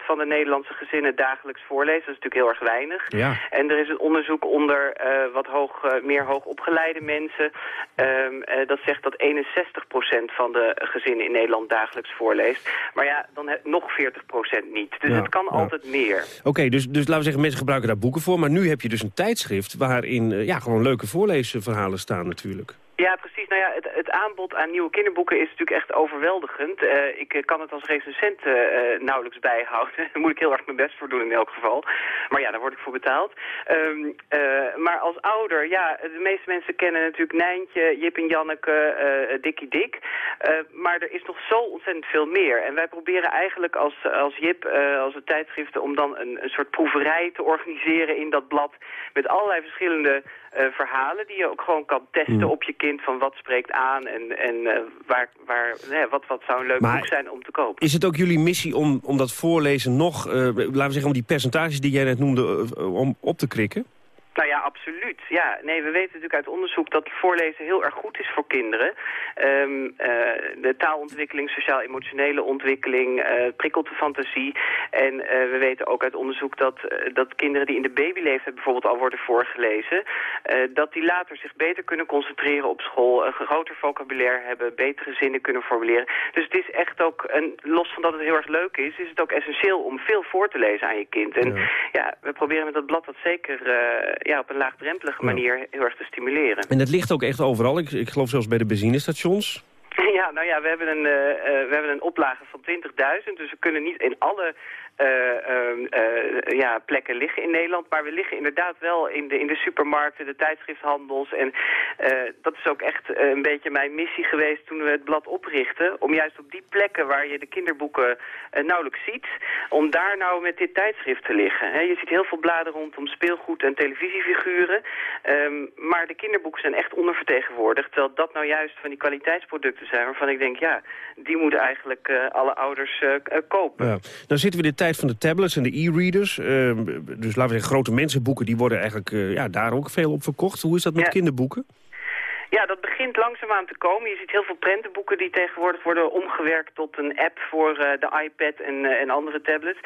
28% van de Nederlandse gezinnen dagelijks voorlezen. Dat is natuurlijk heel erg weinig. Ja. En er is een onderzoek onder wat hoog, meer hoogopgeleide mensen. Um, dat zegt dat 61% van de gezinnen in Nederland dagelijks voorleest. Maar ja, dan nog 40% niet. Dus Ja, het kan ja. altijd meer. Oké, dus, dus laten we zeggen, mensen gebruiken daar boeken voor. Maar nu heb je dus een tijdschrift waarin eh, ja, gewoon leuke voorleesverhalen staan natuurlijk. Ja, precies. Nou ja, het, het aanbod aan nieuwe kinderboeken is natuurlijk echt overweldigend. Uh, ik uh, kan het als recensent uh, nauwelijks bijhouden. Daar moet ik heel erg mijn best voor doen in elk geval. Maar ja, daar word ik voor betaald. Um, maar als ouder, ja, de meeste mensen kennen natuurlijk Nijntje, Jip en Janneke, Dikkie Dik. maar er is nog zo ontzettend veel meer. En wij proberen eigenlijk als, als Jip, als het tijdschriften, om dan een, een soort proeverij te organiseren in dat blad. Met allerlei verschillende verhalen die je ook gewoon kan testen Hmm. op je kind van wat spreekt aan en, en uh, waar, waar, nee, wat, wat zou een leuk Maar boek zijn om te kopen. Is het ook jullie missie om, om dat voorlezen nog, uh, laten we zeggen, om die percentages die jij net noemde, uh, om op te krikken? Nou ja, absoluut. Ja, nee, we weten natuurlijk uit onderzoek dat voorlezen heel erg goed is voor kinderen. Um, uh, de taalontwikkeling, sociaal-emotionele ontwikkeling, uh, prikkelt de fantasie. En uh, we weten ook uit onderzoek dat, dat kinderen die in de babyleeftijd bijvoorbeeld al worden voorgelezen, dat die later zich beter kunnen concentreren op school, een groter vocabulaire hebben, betere zinnen kunnen formuleren. Dus het is echt ook, en los van dat het heel erg leuk is, is het ook essentieel om veel voor te lezen aan je kind. En ja, ja we proberen met dat blad dat zeker ja, op een laagdrempelige manier heel erg te stimuleren. En het ligt ook echt overal. Ik, ik geloof zelfs bij de benzinestations. Ja, nou ja, we hebben een, uh, uh, we hebben een oplage van 20.000, dus we kunnen niet in alle ja, plekken liggen in Nederland. Maar we liggen inderdaad wel in de, in de supermarkten, de tijdschrifthandels. En dat is ook echt een beetje mijn missie geweest toen we het blad oprichten. Om juist op die plekken waar je de kinderboeken nauwelijks ziet, om daar nou met dit tijdschrift te liggen. je ziet heel veel bladen rondom speelgoed en televisiefiguren. Ehm, maar de kinderboeken zijn echt ondervertegenwoordigd. Terwijl dat nou juist van die kwaliteitsproducten zijn waarvan ik denk, ja, die moeten eigenlijk alle ouders kopen. Ja. Nou zitten we de van de tablets en de e-readers. Ehm, dus laten we zeggen, grote mensenboeken, die worden eigenlijk ja, daar ook veel op verkocht. Hoe is dat met kinderboeken? Ja, dat begint langzaamaan te komen. Je ziet heel veel prentenboeken die tegenwoordig worden omgewerkt tot een app voor uh, de iPad en, uh, en andere tablets.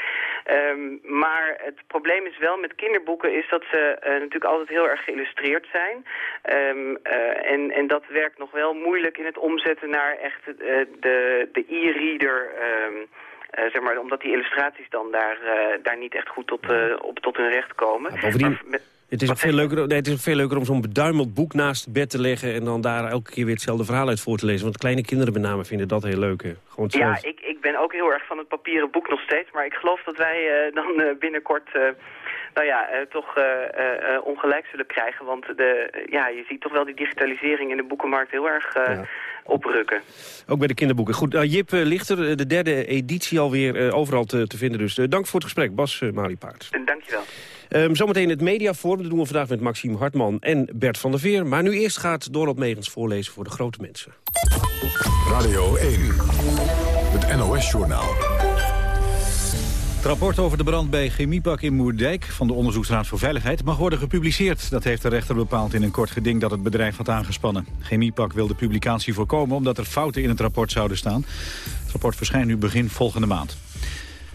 Um, maar het probleem is wel met kinderboeken is dat ze uh, natuurlijk altijd heel erg geïllustreerd zijn. Um, en, en dat werkt nog wel moeilijk in het omzetten naar echt de, de e-reader... Uh, zeg maar, omdat die illustraties dan daar, uh, daar niet echt goed tot, uh, op, tot hun recht komen. Ja, bovendien, het is, ook veel leuker, nee, het is veel leuker om zo'n beduimeld boek naast het bed te leggen... en dan daar elke keer weer hetzelfde verhaal uit voor te lezen. Want kleine kinderen met name vinden dat heel leuk. Hè? Gewoon ja, ik, ik ben ook heel erg van het papieren boek nog steeds. Maar ik geloof dat wij dan binnenkort nou ja, uh, toch uh, uh, ongelijk zullen krijgen. Want de, ja, je ziet toch wel die digitalisering in de boekenmarkt heel erg ja. oprukken. Ook bij de kinderboeken. Goed, Jip Lichter, de derde editie alweer overal te, te, vinden. Dus dank voor het gesprek, Bas Maliepaard. Dankjewel. Um, zometeen het mediaforum. Dat doen we vandaag met Maxime Hartman en Bert van der Veer. Maar nu eerst gaat Dorot Megens voorlezen voor de grote mensen. Radio 1, het NOS-journaal. Het rapport over de brand bij Chemiepak in Moerdijk van de Onderzoeksraad voor Veiligheid mag worden gepubliceerd. Dat heeft de rechter bepaald in een kort geding dat het bedrijf had aangespannen. Chemiepak wil de publicatie voorkomen omdat er fouten in het rapport zouden staan. Het rapport verschijnt nu begin volgende maand.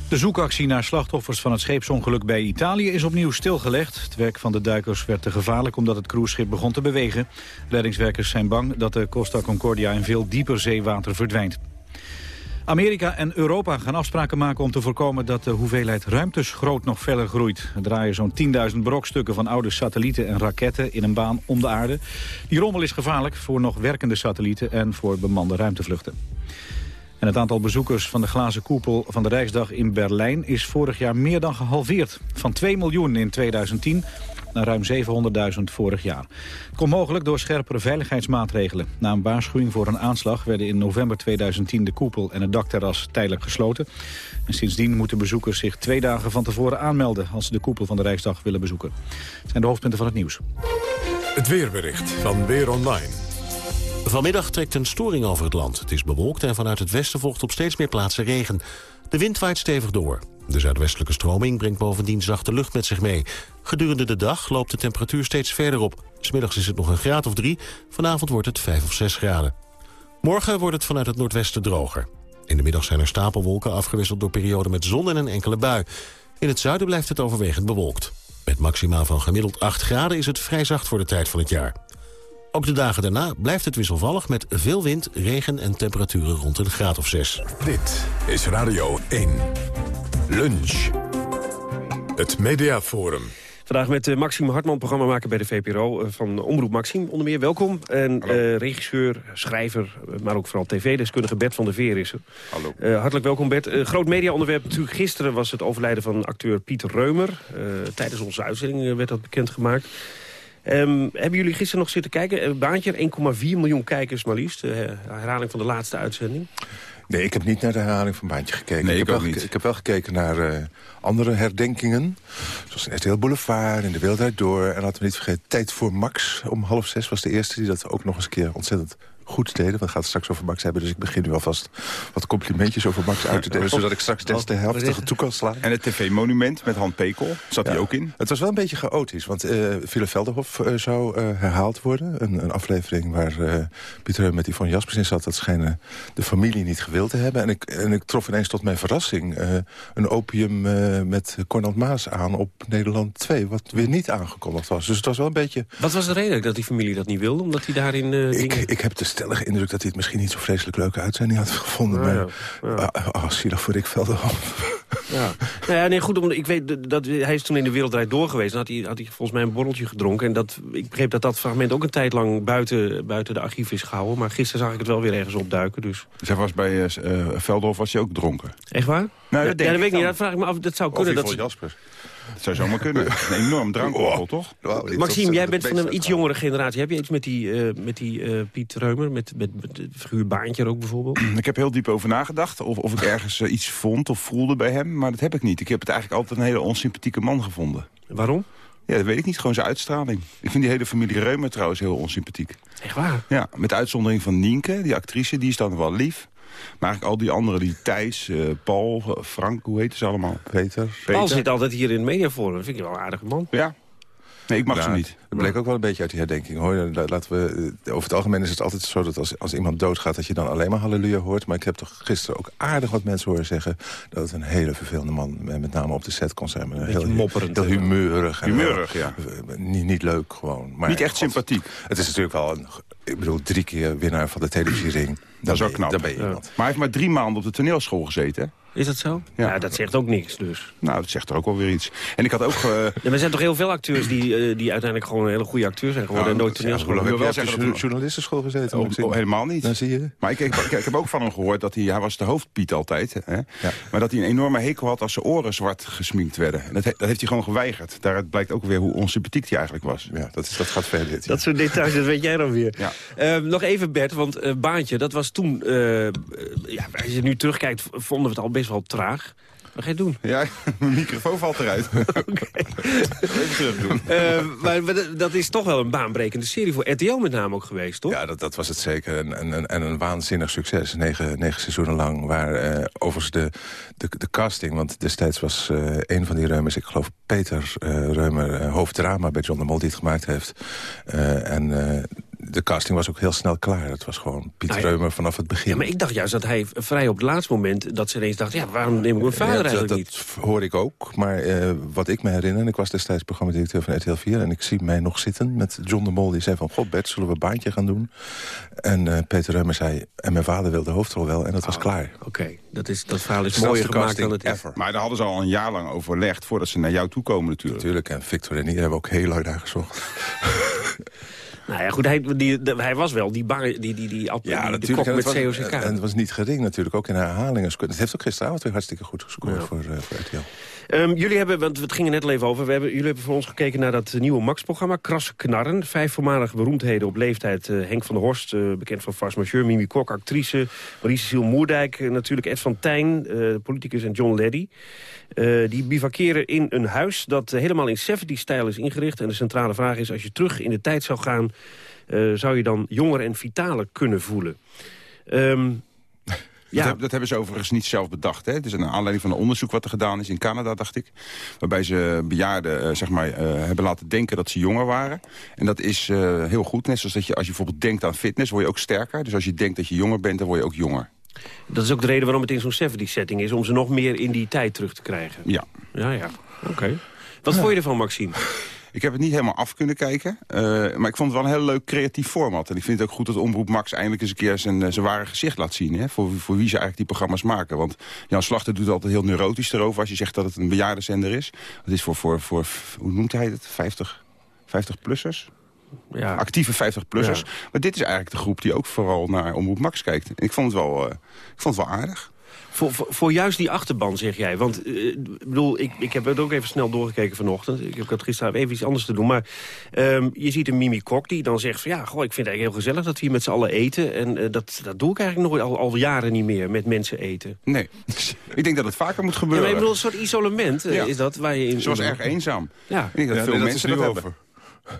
De zoekactie naar slachtoffers van het scheepsongeluk bij Italië is opnieuw stilgelegd. Het werk van de duikers werd te gevaarlijk omdat het cruiseschip begon te bewegen. Reddingswerkers zijn bang dat de Costa Concordia in veel dieper zeewater verdwijnt. Amerika en Europa gaan afspraken maken om te voorkomen dat de hoeveelheid ruimteschroot nog verder groeit. Er draaien zo'n 10.000 brokstukken van oude satellieten en raketten in een baan om de aarde. Die rommel is gevaarlijk voor nog werkende satellieten en voor bemande ruimtevluchten. En het aantal bezoekers van de glazen koepel van de Rijksdag in Berlijn is vorig jaar meer dan gehalveerd. Van 2 miljoen in 2010 naar ruim 700.000 vorig jaar. Het komt mogelijk door scherpere veiligheidsmaatregelen. Na een waarschuwing voor een aanslag werden in november 2010 de koepel en het dakterras tijdelijk gesloten. En sindsdien moeten bezoekers zich twee dagen van tevoren aanmelden als ze de koepel van de Rijksdag willen bezoeken. Dat zijn de hoofdpunten van het nieuws. Het weerbericht van Weer Online. Vanmiddag trekt een storing over het land. Het is bewolkt en vanuit het westen volgt op steeds meer plaatsen regen. De wind waait stevig door. De zuidwestelijke stroming brengt bovendien zachte lucht met zich mee. Gedurende de dag loopt de temperatuur steeds verder op. Smiddags is het nog een graad of drie, vanavond wordt het vijf of zes graden. Morgen wordt het vanuit het noordwesten droger. In de middag zijn er stapelwolken afgewisseld door perioden met zon en een enkele bui. In het zuiden blijft het overwegend bewolkt. Met maxima van gemiddeld 8 graden is het vrij zacht voor de tijd van het jaar. Ook de dagen daarna blijft het wisselvallig met veel wind, regen en temperaturen rond een graad of 6. Dit is Radio 1. Lunch. Het Mediaforum. Vandaag met uh, Maxime Hartman, programmamaker bij de VPRO uh, van Omroep Maxime. Onder meer welkom. En uh, regisseur, schrijver, maar ook vooral tv-deskundige Bert van der Veer is er. Hallo. hartelijk welkom Bert. groot mediaonderwerp natuurlijk. Gisteren was het overlijden van acteur Pieter Reumer. tijdens onze uitzending werd dat bekendgemaakt. Um, hebben jullie gisteren nog zitten kijken? Baantje, 1,4 miljoen kijkers maar liefst. herhaling van de laatste uitzending. Nee, ik heb niet naar de herhaling van Baantje gekeken. Nee, ik, ik heb ook niet. Ik heb wel gekeken naar uh, andere herdenkingen. Zoals RTL Boulevard en De Wereld Door. En laten we niet vergeten, Tijd voor Max om half zes was de eerste... die dat ook nog eens een keer ontzettend goed deden. We gaan het straks over Max hebben, dus ik begin nu alvast wat complimentjes over Max uit te delen. zodat ik straks des de helft toe kan slaan. En het tv-monument met Han Pekel, zat hij ook in? Het was wel een beetje chaotisch, want uh, Ville Velderhof uh, zou uh, herhaald worden. Een, een aflevering waar Pieter met Yvonne Jaspers in zat. Dat schijnen de familie niet gewild te hebben. En ik, en ik trof ineens tot mijn verrassing een opium met Cornel Maas aan op Nederland 2. Wat weer niet aangekondigd was. Dus het was wel een beetje... Wat was de reden dat die familie dat niet wilde? Omdat hij daarin... ik, ik heb de stellige indruk dat hij het misschien niet zo vreselijk leuke uitzending had gevonden. Ja, maar ja, oh, zielig voor Rick. Ja. nou ja, nee, goed, omdat ik weet dat hij is toen in de wereldrijd door geweest. Dan had hij, had hij volgens mij een borreltje gedronken. En dat, ik begreep dat dat fragment ook een tijd lang buiten, buiten de archief is gehouden. Maar gisteren zag ik het wel weer ergens opduiken. Dus. Zij was bij uh, Velderhof was hij ook dronken. Echt waar? Nou, dat, ja, dat weet ik niet. Dat vraag ik me af. Dat zou kunnen. dat Jasper. Dat zou zomamer kunnen. Een enorm drankorgel, toch? Maxime, jij bent van een iets jongere generatie. Heb je iets met die, uh, met die uh, Piet Reumer? Met, met, met de figuur Baantje ook bijvoorbeeld? Ik heb heel diep over nagedacht. Of, of ik ergens uh, iets vond of voelde bij hem. Maar dat heb ik niet. Ik heb het eigenlijk altijd een hele onsympathieke man gevonden. Waarom? Ja, dat weet ik niet. Gewoon zijn uitstraling. Ik vind die hele familie Reumer trouwens heel onsympathiek. Echt waar? Ja, met uitzondering van Nienke, die actrice. Die is dan wel lief. Maar eigenlijk al die anderen, die Thijs, uh, Paul, Frank, hoe heet ze allemaal? Peter. Paul zit altijd hier in het mediaforum. Dat vind ik wel een aardige man. Ja. Nee, ik mag ze niet. Dat bleek ook wel een beetje uit die herdenking. hoor. Laten we, eh, over het algemeen is het altijd zo dat als, als iemand doodgaat... dat je dan alleen maar halleluja hoort. Maar ik heb toch gisteren ook aardig wat mensen horen zeggen... dat het een hele vervelende man met name op de set kon zijn. Een heel, mopperend. Heel humeurig. Humeurig, ja. Niet, niet leuk gewoon. Maar niet echt sympathiek. Het is natuurlijk wel een... Ik bedoel, drie keer winnaar van de televisiering. Dat is ook knap. Dan ben je. Maar hij heeft maar drie maanden op de toneelschool gezeten, hè? Is dat zo? Ja. dat zegt ook niks dus. Nou, dat zegt er ook wel weer iets. En ik had ook... Uh... Ja, er zijn toch heel veel acteurs die, uh, die uiteindelijk gewoon een hele goede acteur zijn geworden... en nooit toneelschool hebben. Ik wil wel zeggen dat journalistenschool gezeten. Oh, oh, helemaal niet. Dan zie je. Maar ik, ik, ik, heb ook van hem gehoord dat hij... Hij was de hoofdpiet altijd. Hè? Ja. Maar dat hij een enorme hekel had als zijn oren zwart gesminkt werden. En dat, dat heeft hij gewoon geweigerd. Daaruit blijkt ook weer hoe onsympathiek hij eigenlijk was. Ja, dat, is, dat gaat verder. Ja. Dat soort details, dat weet jij dan weer. Ja. Uh, nog even Bert, want uh, Baantje, dat was toen... ja, als je nu terugkijkt, vonden we het al best wel traag. Wat ga je doen? Ja, mijn microfoon valt eruit. Even terug doen. Uh, maar, maar, dat is toch wel een baanbrekende serie voor RTL met name ook geweest, toch? Ja, dat, dat was het zeker. En, en, en een waanzinnig succes. Negen, negen seizoenen lang. Waar uh, overigens de, de, de casting... Want destijds was uh, een van die Reumers, ik geloof Peter Reumer... hoofddrama bij John de Mol die het gemaakt heeft. en de casting was ook heel snel klaar. Het was gewoon Piet nou Reumer vanaf het begin. Ja, maar ik dacht juist dat hij vrij op het laatste moment... dat ze ineens dacht, ja, waarom neem ik mijn vader ja, eigenlijk dat, niet? Dat hoor ik ook. Maar uh, wat ik me herinner... en ik was destijds programmadirecteur van RTL 4... en ik zie mij nog zitten met John de Mol. Die zei van, god Bert, zullen we een baantje gaan doen? En uh, Peter Reumer zei... en mijn vader wilde de hoofdrol wel. En dat was oh, klaar. Oké, okay. dat, is, dat verhaal is mooier gemaakt dan het is. Ever. Maar daar hadden ze al een jaar lang overlegd... voordat ze naar jou toe komen natuurlijk. Natuurlijk, en Victor en ik hebben ook heel lang naar gezocht. Nou ja, goed, hij, die, de, hij was wel die, bar, die, die, die, die, ja, die, die kok met COCK. En het was niet gering natuurlijk, ook in herhalingen. Het heeft ook gisteravond weer hartstikke goed gescoord ja. voor, uh, voor RTL. Um, jullie hebben, want het ging er net al even over... We hebben, jullie hebben voor ons gekeken naar dat nieuwe Max-programma... Krasse Knarren. Vijf voormalige beroemdheden op leeftijd. Uh, Henk van der Horst, uh, bekend van Fars Majeur. Mimi Kok, actrice. Marie-Cecile Moerdijk. Uh, natuurlijk Ed van Tijn, politicus en John Leddy. die bivakeren in een huis dat helemaal in 70-stijl is ingericht. En de centrale vraag is, als je terug in de tijd zou gaan... zou je dan jonger en vitaler kunnen voelen? Um, ja. Dat, dat, hebben ze overigens niet zelf bedacht. Hè? Het is een aanleiding van een onderzoek wat er gedaan is in Canada, dacht ik. Waarbij ze bejaarden uh, zeg maar, uh, hebben laten denken dat ze jonger waren. En dat is uh, heel goed. Net zoals dat je, als je bijvoorbeeld denkt aan fitness, word je ook sterker. Dus als je denkt dat je jonger bent, dan word je ook jonger. Dat is ook de reden waarom het in zo'n 70-setting is... om ze nog meer in die tijd terug te krijgen. Ja. Ja, ja. Oké. Wat ja. vond je ervan, Maxime? Ik heb het niet helemaal af kunnen kijken. Uh, maar ik vond het wel een heel leuk creatief format. En ik vind het ook goed dat Omroep Max eindelijk eens een keer zijn, zijn ware gezicht laat zien. Hè, voor, voor wie ze eigenlijk die programma's maken. Want Jan Slachter doet altijd heel neurotisch erover als je zegt dat het een bejaardenzender is. Dat is voor, voor, voor hoe noemt hij het? 50, 50-plussers? Ja. Actieve 50-plussers. Ja. Maar dit is eigenlijk de groep die ook vooral naar Omroep Max kijkt. En ik vond het wel, uh, ik vond het wel aardig. Voor, voor, voor, juist die achterban, zeg jij. Want uh, bedoel, ik, ik heb het ook even snel doorgekeken vanochtend. Ik had gisteren even iets anders te doen. Maar um, je ziet een Mimi Kok die dan zegt... Van, ja, goh, ik vind het eigenlijk heel gezellig dat we hier met z'n allen eten. En uh, dat, dat doe ik eigenlijk nog al, al jaren niet meer, met mensen eten. Nee, ik denk dat het vaker moet gebeuren. Ja, maar ik bedoel, een soort isolement uh, ja. is dat waar je in... Was erg eenzaam. Ja. Ik denk dat ja, veel nee, mensen dat dat over.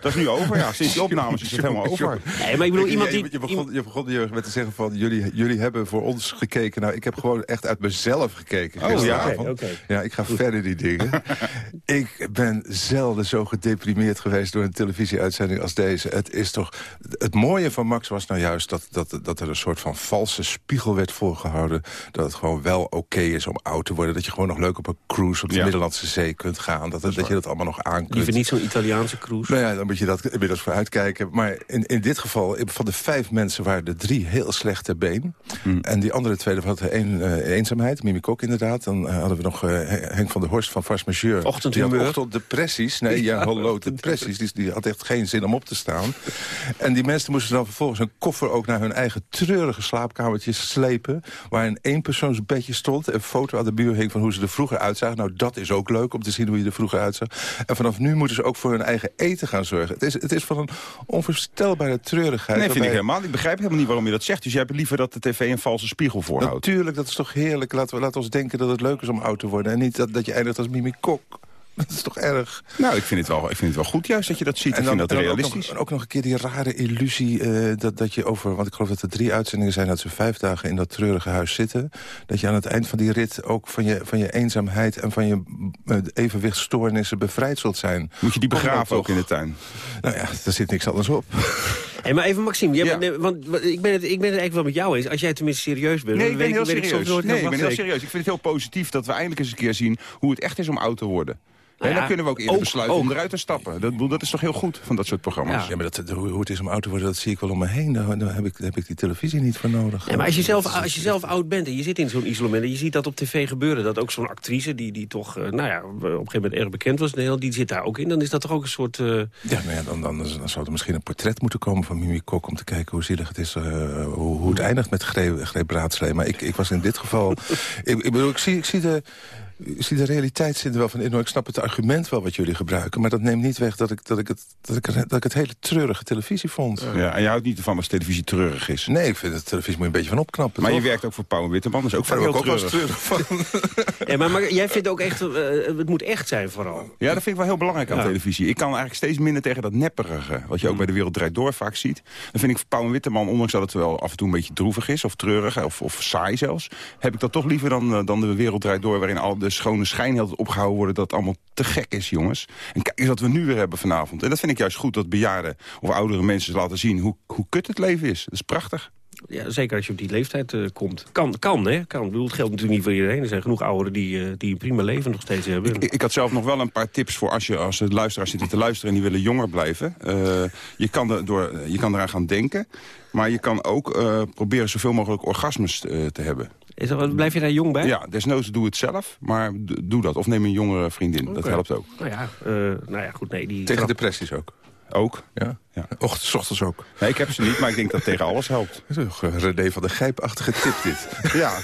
Dat is nu over, ja. Sinds die opnames is het helemaal over. Nee, maar ik bedoel, iemand die... Je, je, begon, je begon je met te zeggen van, jullie, jullie hebben voor ons gekeken. Nou, ik heb gewoon echt uit mezelf gekeken. Oh, ja? Okay, okay. Ja, ik ga Goed. verder die dingen. ik ben zelden zo gedeprimeerd geweest door een televisieuitzending als deze. Het is toch... Het mooie van Max was nou juist dat, dat, dat er een soort van valse spiegel werd voorgehouden. Dat het gewoon wel oké okay is om oud te worden. Dat je gewoon nog leuk op een cruise op de ja. Middellandse Zee kunt gaan. Dat, dat, dat je dat allemaal nog aan kunt. Liever niet zo'n Italiaanse cruise. Nou ja, dan moet je dat inmiddels vooruitkijken. Maar in, in dit geval, van de vijf mensen waren er drie heel slecht ter been. Hmm. En die andere twee hadden één, uh, eenzaamheid, Mimi Kok inderdaad. Dan uh, hadden we nog uh, Henk van der Horst van Vars Majeur. Die depressies. Nee, ja, hallo, depressies. Die, die had echt geen zin om op te staan. En die mensen moesten dan vervolgens een koffer ook naar hun eigen treurige slaapkamertjes slepen. Waar een eenpersoonsbedje stond. Een foto aan de buur hing van hoe ze er vroeger uitzagen. Nou, dat is ook leuk om te zien hoe je er vroeger uitzag. En vanaf nu moeten ze ook voor hun eigen eten gaan zorgen. Het is, het is van een onvoorstelbare treurigheid. Nee, vind ik helemaal. Ik begrijp helemaal niet waarom je dat zegt. Dus jij hebt liever dat de tv een valse spiegel voorhoudt. Natuurlijk, dat is toch heerlijk. Laten we laten ons denken dat het leuk is om oud te worden. En niet dat, dat je eindigt als Mimi Kok. Dat is toch erg? Nou, ik vind het wel, ik vind het wel goed juist dat je dat ziet. En dan, ik vind dat realistisch. Ook nog, ook nog, een keer die rare illusie uh, dat, dat je over... want ik geloof dat er drie uitzendingen zijn... dat ze vijf dagen in dat treurige huis zitten. Dat je aan het eind van die rit ook van je, van je eenzaamheid... en van je uh, evenwichtstoornissen bevrijd zult zijn. Moet je die begraven ook in de tuin? Nou ja, daar zit niks anders op. Hey, maar even Maxime, ja. bent, want ik ben, het, ik ben het eigenlijk wel met jou eens. Als jij tenminste serieus bent. Nee, ik ben heel serieus. nee, ik ben heel serieus. Ik vind het heel positief dat we eindelijk eens een keer zien... hoe het echt is om oud te worden. Nou en dan kunnen we ook eerder besluiten om eruit te stappen. Dat, dat is toch heel goed van dat soort programma's. Ja, maar dat, hoe het is om oud te worden, dat zie ik wel om me heen. Daar, heb, ik, heb ik die televisie niet voor nodig. Ja, maar als je, zelf, als je zelf oud bent en je zit in zo'n isolement... en je ziet dat op tv gebeuren, dat ook zo'n actrice... die, die toch uh, nou ja, op een gegeven moment erg bekend was... die zit daar ook in, dan is dat toch ook een soort... Uh... Ja, nou ja dan, dan, dan, zou er misschien een portret moeten komen van Mimi Kok... om te kijken hoe zielig het is, uh, hoe, hoe het eindigt met Greep Braadslee. Maar ik, ik was in dit geval... ik, ik bedoel, ik zie, ik zie de ik zie de realiteit zit er wel van in. Ik snap het argument wel wat jullie gebruiken. Maar dat neemt niet weg dat ik, dat ik, het, dat ik, dat ik het hele treurige televisie vond. Ja, en je houdt niet ervan als televisie treurig is? Nee, ik vind dat televisie moet je een beetje van opknappen. Maar je werkt ook voor Pauw Witteman, dat is ook van heel treurig. treurig van. ja, maar, maar, jij vindt ook echt, uh, het moet echt zijn vooral. Ja, dat vind ik wel heel belangrijk aan televisie. Ik kan eigenlijk steeds minder tegen dat nepperige. Wat je ook bij De Wereld Draait Door vaak ziet. Dan vind ik Pauw Witteman, ondanks dat het wel af en toe een beetje droevig is... of treurig, of, of saai zelfs... heb ik dat toch liever dan, uh, dan De Wereld Draait Door... waarin al de schone schijn heel opgehouden worden dat het allemaal te gek is, jongens. En kijk eens wat we nu weer hebben vanavond. En dat vind ik juist goed, dat bejaarden of oudere mensen laten zien hoe, hoe kut het leven is. Dat is prachtig. Ja, zeker als je op die leeftijd uh, komt. Kan, kan, hè? Kan. Ik bedoel, het geldt natuurlijk niet voor iedereen. Er zijn genoeg ouderen die, uh, die een prima leven nog steeds hebben. Ik, ik, had zelf nog wel een paar tips voor als, je, als de luisteraars zitten te luisteren... en die willen jonger blijven. Uh, je, kan er door, je kan eraan gaan denken. Maar je kan ook proberen zoveel mogelijk orgasmes te hebben. Is dat, blijf je daar jong bij? Ja, desnoods doe het zelf, maar doe dat. Of neem een jongere vriendin, dat helpt ook. Nou ja, uh, nou ja goed, nee. Die Tegen depressies ook? Ook. Ja? ja. Ochtends, ochtends ook. Nee, ik heb ze niet, maar ik denk dat tegen alles helpt. René van de Gijpachtige tip dit. ja.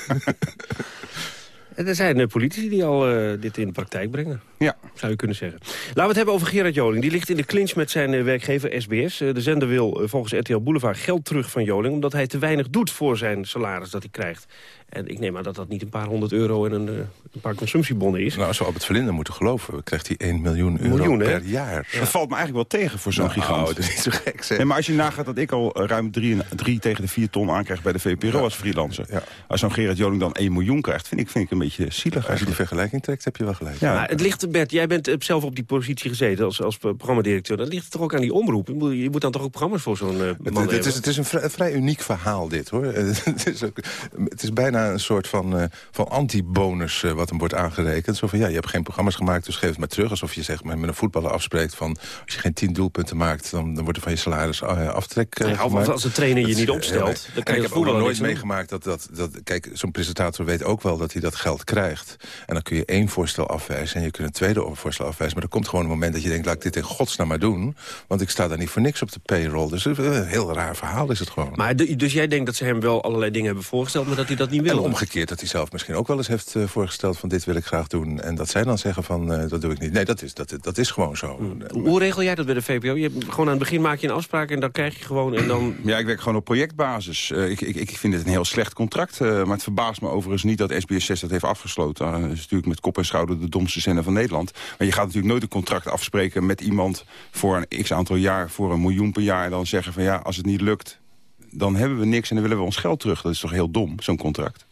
Er zijn uh, politici die al uh, dit in de praktijk brengen. Ja. Zou je kunnen zeggen. Laten we het hebben over Gerard Joling. Die ligt in de clinch met zijn werkgever SBS. de zender wil volgens RTL Boulevard geld terug van Joling... omdat hij te weinig doet voor zijn salaris dat hij krijgt. En ik neem aan dat dat niet een paar honderd euro en een, eh, een paar consumptiebonnen is. Nou, als we het Verlinden moeten geloven, krijgt hij 1 miljoen euro per jaar. Dat valt me eigenlijk wel tegen voor zo'n nou, gigant. dat is niet zo gek, zeg. Nee, maar als je nagaat dat ik al ruim 3 tegen de 4 ton aankrijg bij de VPRO als freelancer. Ja. Als zo'n Gerard Joling dan 1 miljoen krijgt, vind ik, vind ik een beetje zielig. Als je die vergelijking trekt, heb je wel gelijk. Ja. Maar het ligt, Bert, jij bent zelf op die positie gezeten als, als programmadirecteur. Dat ligt toch ook aan die omroep? Je moet dan toch ook programma's voor zo'n uh, man het, het, is, het is een vrij, vrij, uniek verhaal, dit, hoor. het, is ook, het is bijna een soort van uh, van anti-bonus uh, wat hem wordt aangerekend. Zo van, ja, je hebt geen programma's gemaakt, dus geef het maar terug. Alsof je zeg, met, met een voetballer afspreekt van... als je geen tien doelpunten maakt, dan, dan wordt er van je salaris uh, aftrek uh, ja, Of als de trainer je niet opstelt, dan kan je Ik heb ook nooit meegemaakt dat... dat, dat kijk, zo'n presentator weet ook wel dat hij dat geld krijgt. En dan kun je één voorstel afwijzen en je kunt een tweede voorstel afwijzen. Maar er komt gewoon een moment dat je denkt, laat ik dit in godsnaam maar doen. Want ik sta daar niet voor niks op de payroll. Dus een heel raar verhaal is het gewoon. Maar dus jij denkt dat ze hem wel allerlei dingen hebben voorgesteld... maar dat hij dat niet wil? En omgekeerd, dat hij zelf misschien ook wel eens heeft uh, voorgesteld... van dit wil ik graag doen. En dat zij dan zeggen van uh, dat doe ik niet. Nee, dat is, dat, dat is gewoon zo. Hmm. Hoe regel jij dat bij de VPO? Je gewoon aan het begin maak je een afspraak en dan krijg je gewoon... En dan... Ja, ik werk gewoon op projectbasis. Uh, ik, ik, ik vind het een heel slecht contract. maar het verbaast me overigens niet dat SBS 6 dat heeft afgesloten. dat is natuurlijk met kop en schouder de domste zender van Nederland. Maar je gaat natuurlijk nooit een contract afspreken met iemand... voor een x aantal jaar, voor een miljoen per jaar... en dan zeggen van ja, als het niet lukt, dan hebben we niks en dan willen we ons geld terug. Dat is toch heel dom, zo'n contract?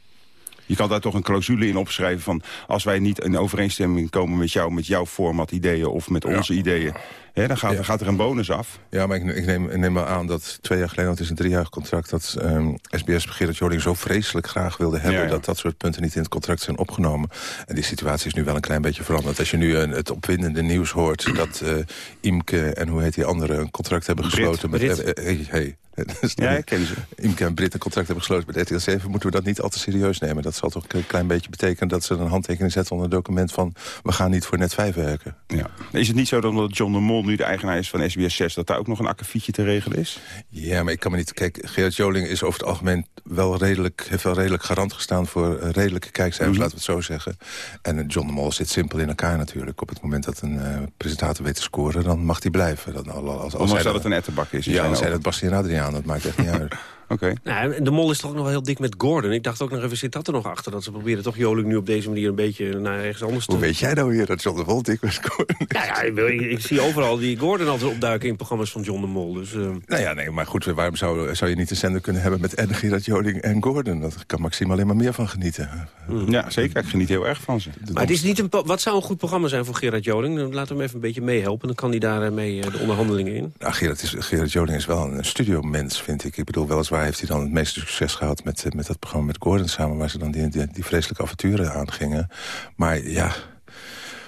Je kan daar toch een clausule in opschrijven van... als wij niet in overeenstemming komen met jou, met jouw format ideeën... of met onze ideeën, hè, dan gaat, gaat, er een bonus af. Ja, maar ik, ik, neem, ik neem maar aan dat twee jaar geleden... het is een driejarig contract... dat um, SBS Gerard Joling zo vreselijk graag wilde hebben... dat dat soort punten niet in het contract zijn opgenomen. En die situatie is nu wel een klein beetje veranderd. Als je nu een, het opwindende nieuws hoort... dat uh, Imke en hoe heet die andere een contract hebben gesloten... met, uh, hey, ja, ik ken ze. Imke en Brit een contract hebben gesloten met RTL 7... moeten we dat niet al te serieus nemen. Dat zal toch een klein beetje betekenen dat ze een handtekening zetten... onder een document van we gaan niet voor net 5 werken. Ja. Is het niet zo dat John de Mol nu de eigenaar is van SBS 6... dat daar ook nog een akkefietje te regelen is? Ja, maar ik kan me niet... Kijk, Gerard Joling is over het algemeen wel redelijk... heeft wel redelijk garant gestaan voor redelijke kijkcijfers, mm laten we het zo zeggen. En John de Mol zit simpel in elkaar natuurlijk. Op het moment dat een uh, presentator weet te scoren, dan mag hij blijven. Dan, als, als, dat het een ettenbak is. Ja, als hij dat Bastien Adriaan, dat maakt echt niet uit. Oké. Nou, de mol is toch ook nog wel heel dik met Gordon. Ik dacht ook nog even, zit dat er nog achter? Dat ze proberen toch Joling nu op deze manier een beetje naar ergens anders te... Hoe weet jij nou weer dat John de Mol dik met Gordon Nou ja, ik, ik, zie overal die Gordon altijd opduiken in programma's van John de Mol. Dus, uh... Nou ja, nee, maar goed, waarom zou, zou je niet een zender kunnen hebben met en Gerard Joling en Gordon? Dat kan Maxime alleen maar meer van genieten. Mm. Ja, zeker. Ik geniet heel erg van ze. maar het is niet een, wat zou een goed programma zijn voor Gerard Joling? Dan laten we hem even een beetje meehelpen. Dan kan hij daarmee uh, de onderhandelingen in. Nou, Gerard, is, Gerard Joling is wel een studiomens, vind ik. Ik bedoel, weliswaar heeft hij dan het meeste succes gehad met, eh, met dat programma met Gordon samen... waar ze dan die, die, die vreselijke avonturen aangingen. Maar ja,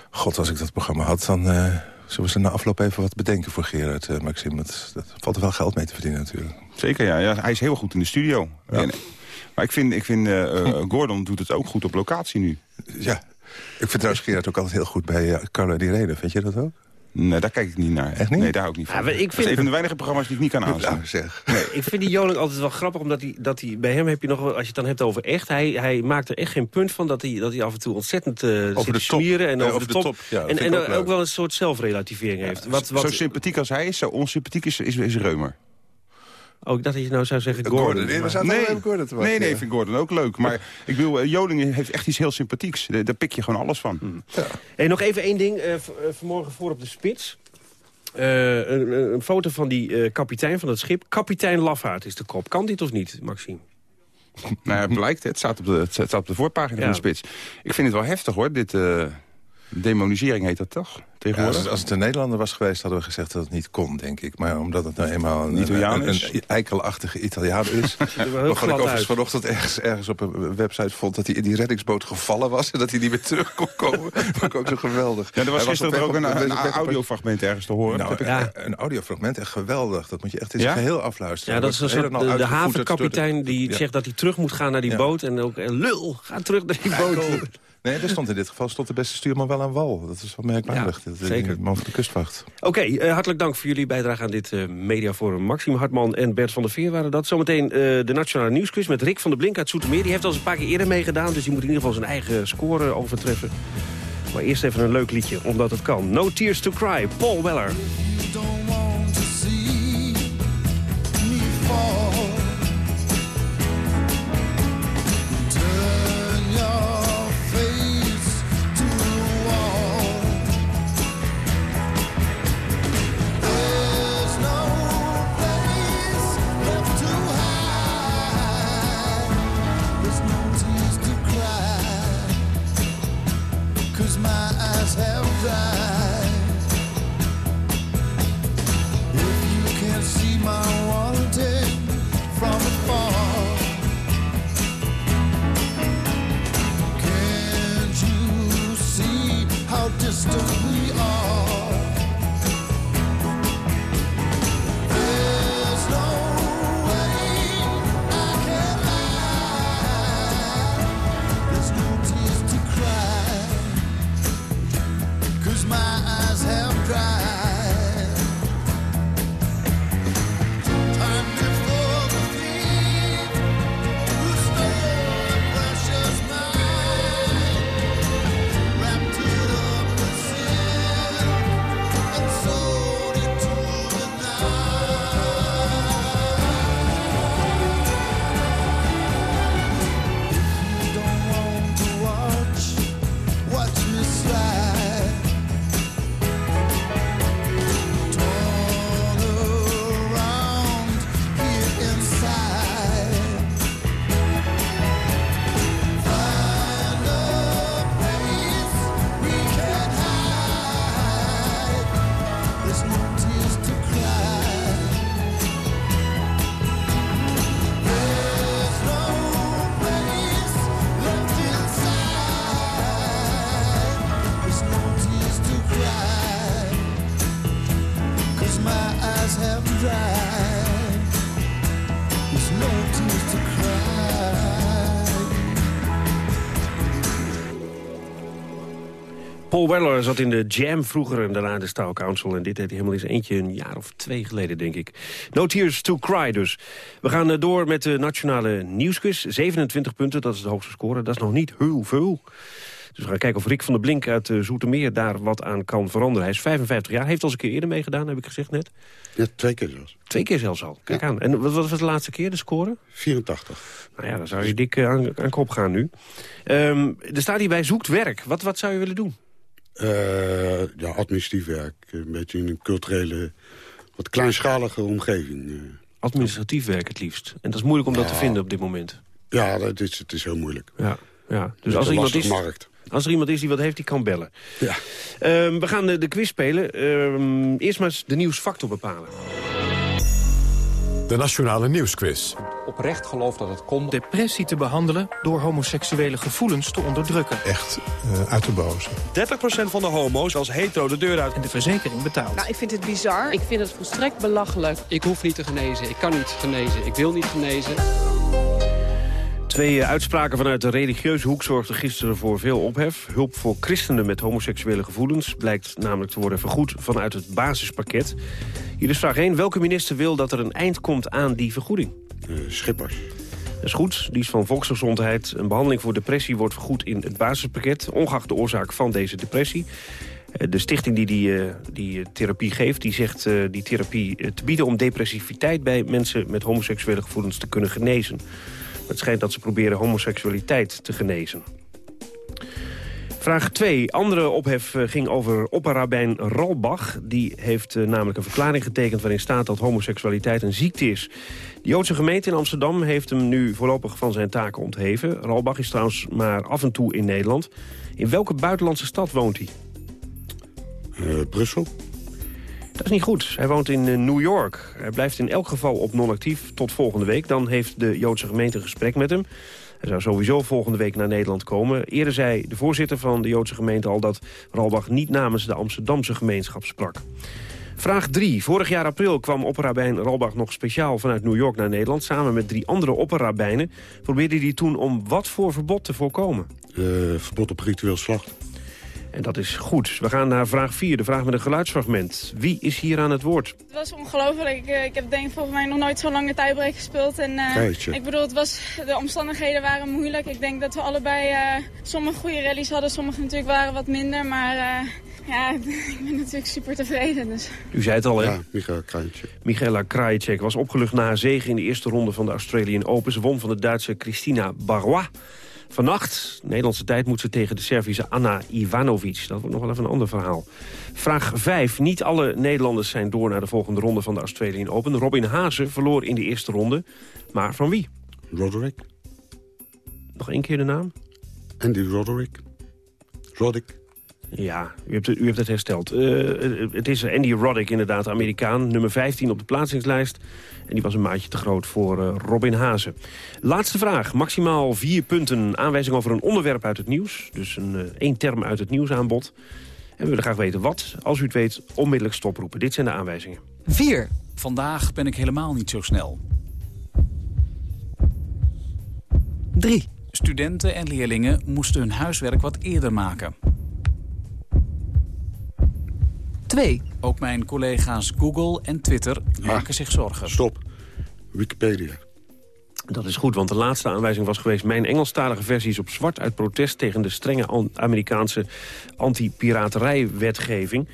god, als ik dat programma had, dan... Uh, zullen we na afloop even wat bedenken voor Gerard, uh, Maxime? Dat, dat, valt er wel geld mee te verdienen natuurlijk. Zeker, ja. ja hij is heel goed in de studio. Ja. maar ik vind, ik vind uh, Gordon doet het ook goed op locatie nu. Ja, ik vind trouwens Gerard ook altijd heel goed bij uh, Carlo Di Rede. Vind je dat ook? Nee, daar kijk ik niet naar. Echt niet? Nee, daar ook niet van. Ja, ik vind... Dat is een van de weinige programma's die ik niet kan aanzien. Nou, zeg. Nee. ik vind die Joling altijd wel grappig, omdat hij, dat hij, bij hem heb je nog wel, als je het dan hebt over echt, hij, hij maakt er echt geen punt van dat hij, dat hij af en toe ontzettend uh, over zit te smieren en over, over de top. Ja, en en ook, ook, wel een soort zelfrelativering ja, heeft. Wat, wat... Zo sympathiek als hij is, zo onsympathiek is, is, is Reumer. Oh, ik dacht dat je nou zou zeggen Gordon. Gordon. Nee, we zaten nee, Gordon te nee, nee, ik vind Gordon ook leuk. Maar ik wil, uh, Joling heeft echt iets heel sympathieks. Daar pik je gewoon alles van. Hmm. Ja. Hey, nog even één ding. Uh, vanmorgen voor op de spits. Uh, een, een, foto van die uh, kapitein van het schip. Kapitein Lafaard is de kop. Kan dit of niet, Maxime? Nou, het blijkt. Het staat op de, het staat op de voorpagina ja. van de spits. Ik vind het wel heftig, hoor, dit... Demonisering heet dat toch? Ja, als, als, het een Nederlander was geweest, hadden we gezegd dat het niet kon, denk ik. Maar omdat het nou eenmaal een, Italiaan een, een, eikelachtige Italiaan is... waarvan ik overigens vanochtend ergens, ergens op een website vond... dat hij in die reddingsboot gevallen was en dat hij niet meer terug kon komen. vond ik ook zo geweldig. Ja, er was gisteren ook een, een, audiofragment ergens te horen. Nou, ja. Een audiofragment, echt geweldig. Dat moet je echt in zijn geheel afluisteren. Ja, dat is een soort, de, de havenkapitein die zegt dat hij terug moet gaan naar die boot. En ook, lul, ga terug naar die boot. Nee, er stond in dit geval stond de beste stuurman wel aan wal. Dat is wel merkwaardig. Ja, zeker. Man van de kustwacht. Oké, okay, uh, hartelijk dank voor jullie bijdrage aan dit uh, mediaforum. Maxime Hartman en Bert van der Veer waren dat. Zometeen uh, de Nationale Nieuwsquiz met Rick van der Blink uit Soetermeer. Die heeft al eens een paar keer eerder meegedaan, dus die moet in ieder geval zijn eigen score overtreffen. Maar eerst even een leuk liedje, omdat het kan. No Tears to Cry, Paul Weller. Paul Weller zat in de Jam vroeger en daarna de Style Council. En dit deed hij helemaal eens eentje een jaar of twee geleden, denk ik. No Tears to Cry dus. We gaan eh, door met de nationale nieuwsquiz. 27 punten, dat is de hoogste score. Dat is nog niet heel veel. Dus we gaan kijken of Rick van der Blink uit uh, Zoetermeer daar wat aan kan veranderen. Hij is 55 jaar, heeft al eens een keer eerder meegedaan, heb ik gezegd net. Ja, twee keer zelfs. Twee keer zelfs al. Kijk aan. En wat was de laatste keer, de score? 84. Nou ja, dan zou je dik uh, aan, aan, kop gaan nu. Um, er staat hierbij zoekt werk. Wat, wat zou je willen doen? Uh, ja, administratief werk. Een beetje in een culturele, wat kleinschalige omgeving. Administratief werk het liefst. En dat is moeilijk om dat te vinden op dit moment. Ja, dat is, het is heel moeilijk. Ja, ja. Dus als iemand is, markt. Als er iemand is die wat heeft, die kan bellen. Ja. Um, we gaan de, de quiz spelen. Um, eerst maar eens de nieuwsfactor bepalen. De Nationale Nieuwsquiz. Oprecht geloof dat het kon. Depressie te behandelen door homoseksuele gevoelens te onderdrukken. Echt uh, uit de boze. 30% van de homo's als hetero de deur uit. En de verzekering betaalt. Nou, ik vind het bizar. Ik vind het volstrekt belachelijk. Ik hoef niet te genezen. Ik kan niet genezen. Ik wil niet genezen. Twee uitspraken vanuit de religieuze hoek zorgden gisteren voor veel ophef. Hulp voor christenen met homoseksuele gevoelens blijkt namelijk te worden vergoed vanuit het basispakket. Hier is vraag 1. Welke minister wil dat er een eind komt aan die vergoeding? Uh, Schippers. Dat is goed. Die is van volksgezondheid. Een behandeling voor depressie wordt vergoed in het basispakket... ongeacht de oorzaak van deze depressie. De stichting die die, die therapie geeft, die zegt die therapie te bieden... om depressiviteit bij mensen met homoseksuele gevoelens te kunnen genezen. Het schijnt dat ze proberen homoseksualiteit te genezen. Vraag 2. Andere ophef ging over opperrabijn Ralbach. Die heeft namelijk een verklaring getekend waarin staat dat homoseksualiteit een ziekte is. De Joodse gemeente in Amsterdam heeft hem nu voorlopig van zijn taken ontheven. Ralbach is trouwens maar af en toe in Nederland. In welke buitenlandse stad woont hij? Uh, Brussel. Dat is niet goed. Hij woont in New York. Hij blijft in elk geval op non-actief tot volgende week. Dan heeft de Joodse gemeente een gesprek met hem. Hij zou sowieso volgende week naar Nederland komen. Eerder zei de voorzitter van de Joodse gemeente al dat Ralbach niet namens de Amsterdamse gemeenschap sprak. Vraag 3. Vorig jaar april kwam opperrabijn Ralbach nog speciaal vanuit New York naar Nederland. Samen met drie andere opperrabijnen probeerde hij toen om wat voor verbod te voorkomen? Uh, verbod op ritueel slacht. En dat is goed. We gaan naar vraag 4, de vraag met een geluidsfragment. Wie is hier aan het woord? Het was ongelooflijk. Ik, ik heb denk volgens mij nog nooit zo'n lange tijdbreak gespeeld. En, uh, ik bedoel, het was, de omstandigheden waren moeilijk. Ik denk dat we allebei uh, sommige goede rallies hadden, sommige natuurlijk waren wat minder. Maar uh, ja, ik ben natuurlijk super tevreden. Dus. U zei het al, hè? Ja, Michaela Krajicek. Michaela Krajicek was opgelucht na haar zege in de eerste ronde van de Australian Open. Ze won van de Duitse Christina Barrois. Vannacht, Nederlandse tijd, moet ze tegen de Servische Anna Ivanovic. Dat wordt nog wel even een ander verhaal. Vraag 5. Niet alle Nederlanders zijn door naar de volgende ronde van de Australian Open. Robin Haase verloor in de eerste ronde. Maar van wie? Roderick. Nog één keer de naam? Andy Roderick. Roddick. Ja, u hebt, het, u hebt het hersteld. Uh, het is Andy Roddick inderdaad, Amerikaan. Nummer 15 op de plaatsingslijst. En die was een maatje te groot voor uh, Robin Hazen. Laatste vraag. Maximaal vier punten. Aanwijzing over een onderwerp uit het nieuws. Dus een één term uit het nieuwsaanbod. En we willen graag weten wat. Als u het weet, onmiddellijk stoproepen. Dit zijn de aanwijzingen. 4. Vandaag ben ik helemaal niet zo snel. 3. Studenten en leerlingen moesten hun huiswerk wat eerder maken. 2. Ook mijn collega's Google en Twitter maken ah, zich zorgen. Stop. Wikipedia. Dat is goed, want de laatste aanwijzing was geweest... mijn Engelstalige versie is op zwart uit protest... tegen de strenge Amerikaanse anti-piraterijwetgeving.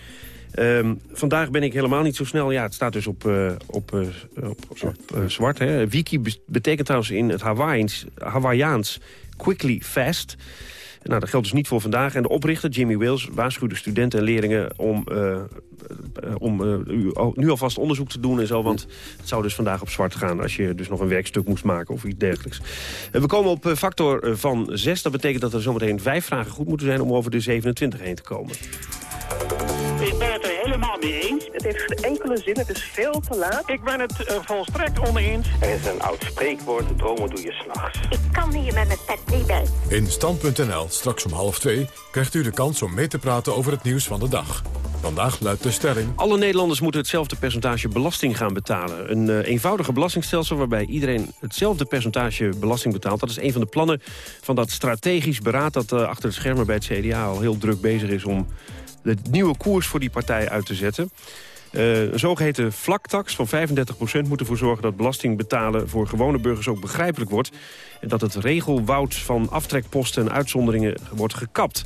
Um, vandaag ben ik helemaal niet zo snel. Ja, het staat dus op, uh, op, uh, op, op uh, zwart. Hè. Wiki betekent trouwens in het Hawaiians, Hawaiiaans quickly fast... Nou, dat geldt dus niet voor vandaag. En de oprichter, Jimmy Wales, waarschuwde studenten en leerlingen... om, uh, om uh, nu alvast onderzoek te doen en zo. Want het zou dus vandaag op zwart gaan... als je dus nog een werkstuk moest maken of iets dergelijks. we komen op factor van 6. Dat betekent dat er zometeen vijf vragen goed moeten zijn... om over de 27 heen te komen. Ik ben het er helemaal mee eens. Het heeft geen enkele zin, het is veel te laat. Ik ben het uh, volstrekt oneens. Er is een oud spreekwoord, dromen doe je s'nachts. Ik kan hier met mijn pet niet bij. In Stand.nl, straks om half twee, krijgt u de kans om mee te praten over het nieuws van de dag. Vandaag luidt de stelling... Alle Nederlanders moeten hetzelfde percentage belasting gaan betalen. Een uh, eenvoudige belastingstelsel waarbij iedereen hetzelfde percentage belasting betaalt. Dat is een van de plannen van dat strategisch beraad... dat uh, achter de schermen bij het CDA al heel druk bezig is... om de nieuwe koers voor die partij uit te zetten. Uh, een zogeheten vlaktax van 35% moet ervoor zorgen dat belasting betalen voor gewone burgers ook begrijpelijk wordt. En dat het regelwoud van aftrekposten en uitzonderingen wordt gekapt.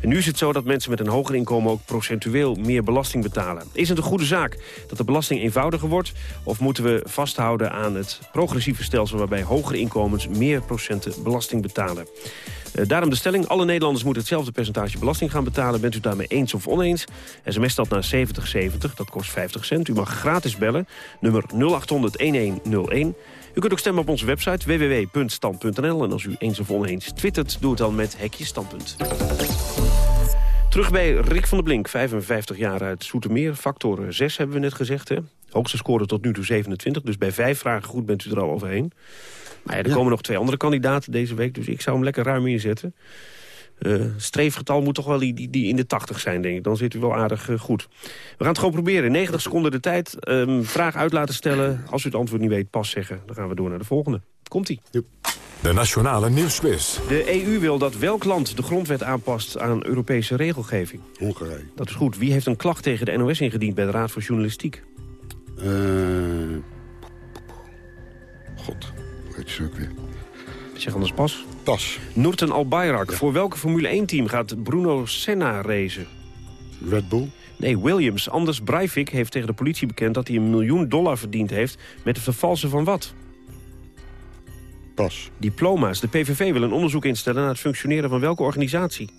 En nu is het zo dat mensen met een hoger inkomen ook procentueel meer belasting betalen. Is het een goede zaak dat de belasting eenvoudiger wordt? Of moeten we vasthouden aan het progressieve stelsel waarbij hogere inkomens meer procenten belasting betalen? Uh, daarom de stelling, alle Nederlanders moeten hetzelfde percentage belasting gaan betalen. Bent u daarmee eens of oneens? SMS dat naar 7070, dat kost 50 cent. U mag gratis bellen, nummer 0800-1101. U kunt ook stemmen op onze website www.stand.nl. En als u eens of oneens twittert, doe het dan met Hekje Standpunt. Terug bij Rick van der Blink, 55 jaar uit Soetermeer. Factor 6 hebben we net gezegd, hè? Hoogste score tot nu toe 27, dus bij vijf vragen goed bent u er al overheen. Maar ja, er komen nog twee andere kandidaten deze week, dus ik zou hem lekker ruim inzetten. Uh, streefgetal moet toch wel die, die, die, in de 80 zijn, denk ik. Dan zit u wel aardig uh, goed. We gaan het gewoon proberen. 90 seconden de tijd. Um, vraag uit laten stellen. Als u het antwoord niet weet, pas zeggen. Dan gaan we door naar de volgende. Komt-ie. De Nationale Nieuwsquiz. De EU wil dat welk land de grondwet aanpast aan Europese regelgeving? Hongarije. Dat is goed. Wie heeft een klacht tegen de NOS ingediend bij de Raad voor Journalistiek? Uh... God, ook weer. Zeg anders pas. Pas. Noorten Albayrak. Ja. Voor welke Formule 1-team gaat Bruno Senna racen? Red Bull? Nee, Williams. Anders Breivik heeft tegen de politie bekend dat hij een miljoen dollar verdiend heeft... met het vervalsen van wat? Pas. Diploma's. De PVV wil een onderzoek instellen naar het functioneren van welke organisatie?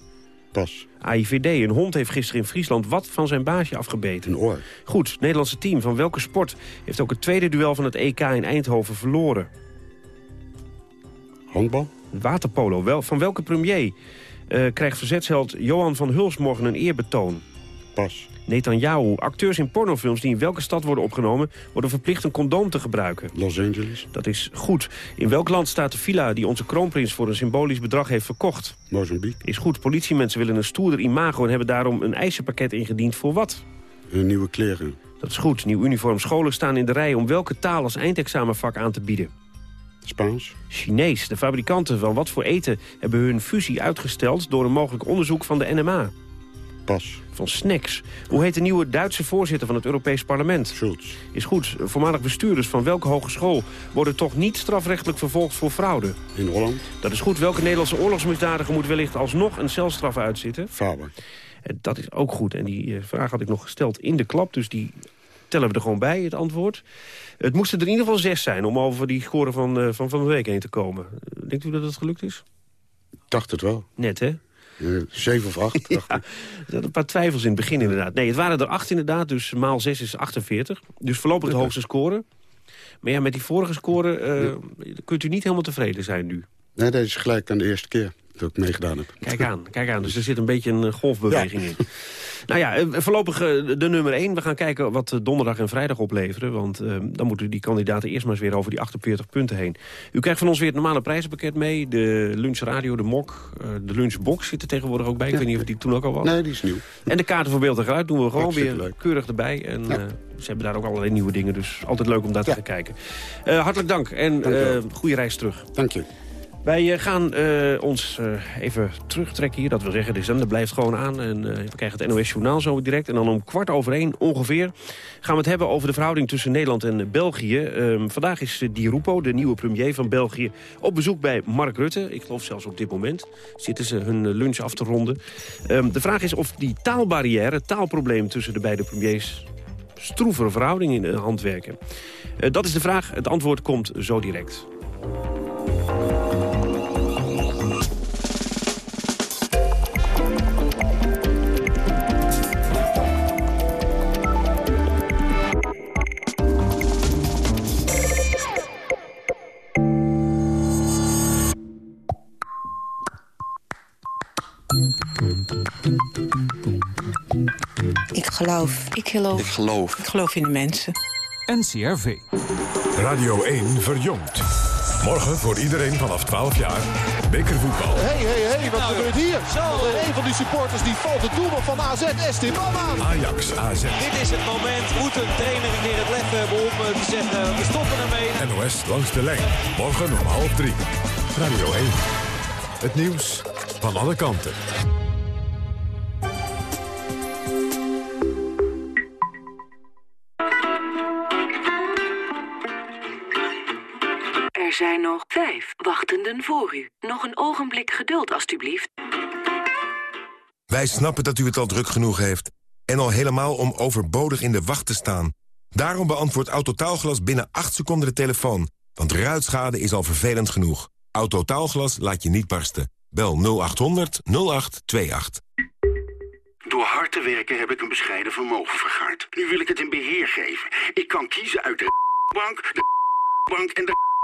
Pas. AIVD. Een hond heeft gisteren in Friesland wat van zijn baasje afgebeten. Een oor. Goed. Nederlandse team van welke sport heeft ook het tweede duel van het EK in Eindhoven verloren? Handbal? Waterpolo. Wel, van welke premier uh, krijgt verzetsheld Johan van Huls morgen een eerbetoon? Pas. Netanyahu. Acteurs in pornofilms die in welke stad worden opgenomen... worden verplicht een condoom te gebruiken. Los Angeles. Dat is goed. In welk land staat de villa die onze kroonprins... voor een symbolisch bedrag heeft verkocht? Mozambique. Is goed. Politiemensen willen een stoerder imago... en hebben daarom een eisenpakket ingediend voor wat? Een nieuwe kleren. Dat is goed. Nieuw uniform. Scholen staan in de rij om welke taal als eindexamenvak aan te bieden? Spaans. Chinees. De fabrikanten van wat voor eten hebben hun fusie uitgesteld... door een mogelijk onderzoek van de NMA. Pas. Van snacks. Hoe heet de nieuwe Duitse voorzitter van het Europees Parlement? Schulz. Is goed. Voormalig bestuurders van welke hogeschool... worden toch niet strafrechtelijk vervolgd voor fraude? In Holland. Dat is goed. Welke Nederlandse oorlogsmisdadiger moet wellicht alsnog een celstraf uitzitten? Faber. En dat is ook goed. En die vraag had ik nog gesteld in de klap. Dus die tellen we er gewoon bij, het antwoord. Het moesten er in ieder geval zes zijn om over die score van, uh, van van de week heen te komen. Denkt u dat het gelukt is? Ik dacht het wel. Net, hè? Zeven of acht. ja, er een paar twijfels in het begin inderdaad. Nee, het waren er acht inderdaad, dus maal zes is 48. Dus voorlopig de hoogste score. Maar ja, met die vorige score uh, kunt u niet helemaal tevreden zijn nu. Nee, dat is gelijk aan de eerste keer dat ik meegedaan heb. Kijk aan, kijk aan. Dus er zit een beetje een golfbeweging ja. in. Nou ja, voorlopig de nummer 1. We gaan kijken wat donderdag en vrijdag opleveren. Want uh, dan moeten die kandidaten eerst maar eens weer over die 48 punten heen. U krijgt van ons weer het normale prijzenpakket mee. De lunchradio, de mok, de lunchbox zit er tegenwoordig ook bij. Ik ja. weet niet of die toen ook al was. Nee, die is nieuw. En de kaarten voor beeld en geluid doen we gewoon weer leuk. keurig erbij. En ja. uh, ze hebben daar ook allerlei nieuwe dingen. Dus altijd leuk om daar ja. te gaan kijken. hartelijk dank en goede reis terug. Dank je. Wij gaan uh, ons uh, even terugtrekken hier. Dat wil zeggen, de zender blijft gewoon aan. En we krijgen het NOS-journaal zo direct. En dan om kwart over één ongeveer gaan we het hebben over de verhouding tussen Nederland en België. Um, vandaag is Di Rupo, de nieuwe premier van België, op bezoek bij Mark Rutte. Ik geloof zelfs op dit moment zitten ze hun lunch af te ronden. Um, de vraag is of die taalbarrière, het taalprobleem tussen de beide premiers... stroevere verhouding in de hand werken. dat is de vraag. Het antwoord komt zo direct. Geloof. Ik geloof. Ik geloof. Ik geloof in de mensen. NCRV. Radio 1 verjongt. Morgen voor iedereen vanaf 12 jaar. Bekervoetbal. Hé, hé, hé, wat nou, gebeurt hier? Zo. Een van die supporters die valt het doelman van AZ, Esteban aan. Ajax, AZ. Dit is het moment. Moet een trainer keer het lef hebben om eh, te zeggen, we stoppen ermee. NOS langs de lijn. Morgen om half drie. Radio 1. Het nieuws van alle kanten. Er zijn nog vijf wachtenden voor u. Nog een ogenblik geduld, alstublieft. Wij snappen dat u het al druk genoeg heeft. En al helemaal om overbodig in de wacht te staan. Daarom beantwoordt Autotaalglas binnen 8 seconden de telefoon. Want ruitschade is al vervelend genoeg. Autotaalglas laat je niet barsten. Bel 0800 0828. Door hard te werken heb ik een bescheiden vermogen vergaard. Nu wil ik het in beheer geven. Ik kan kiezen uit de bank, de bank en de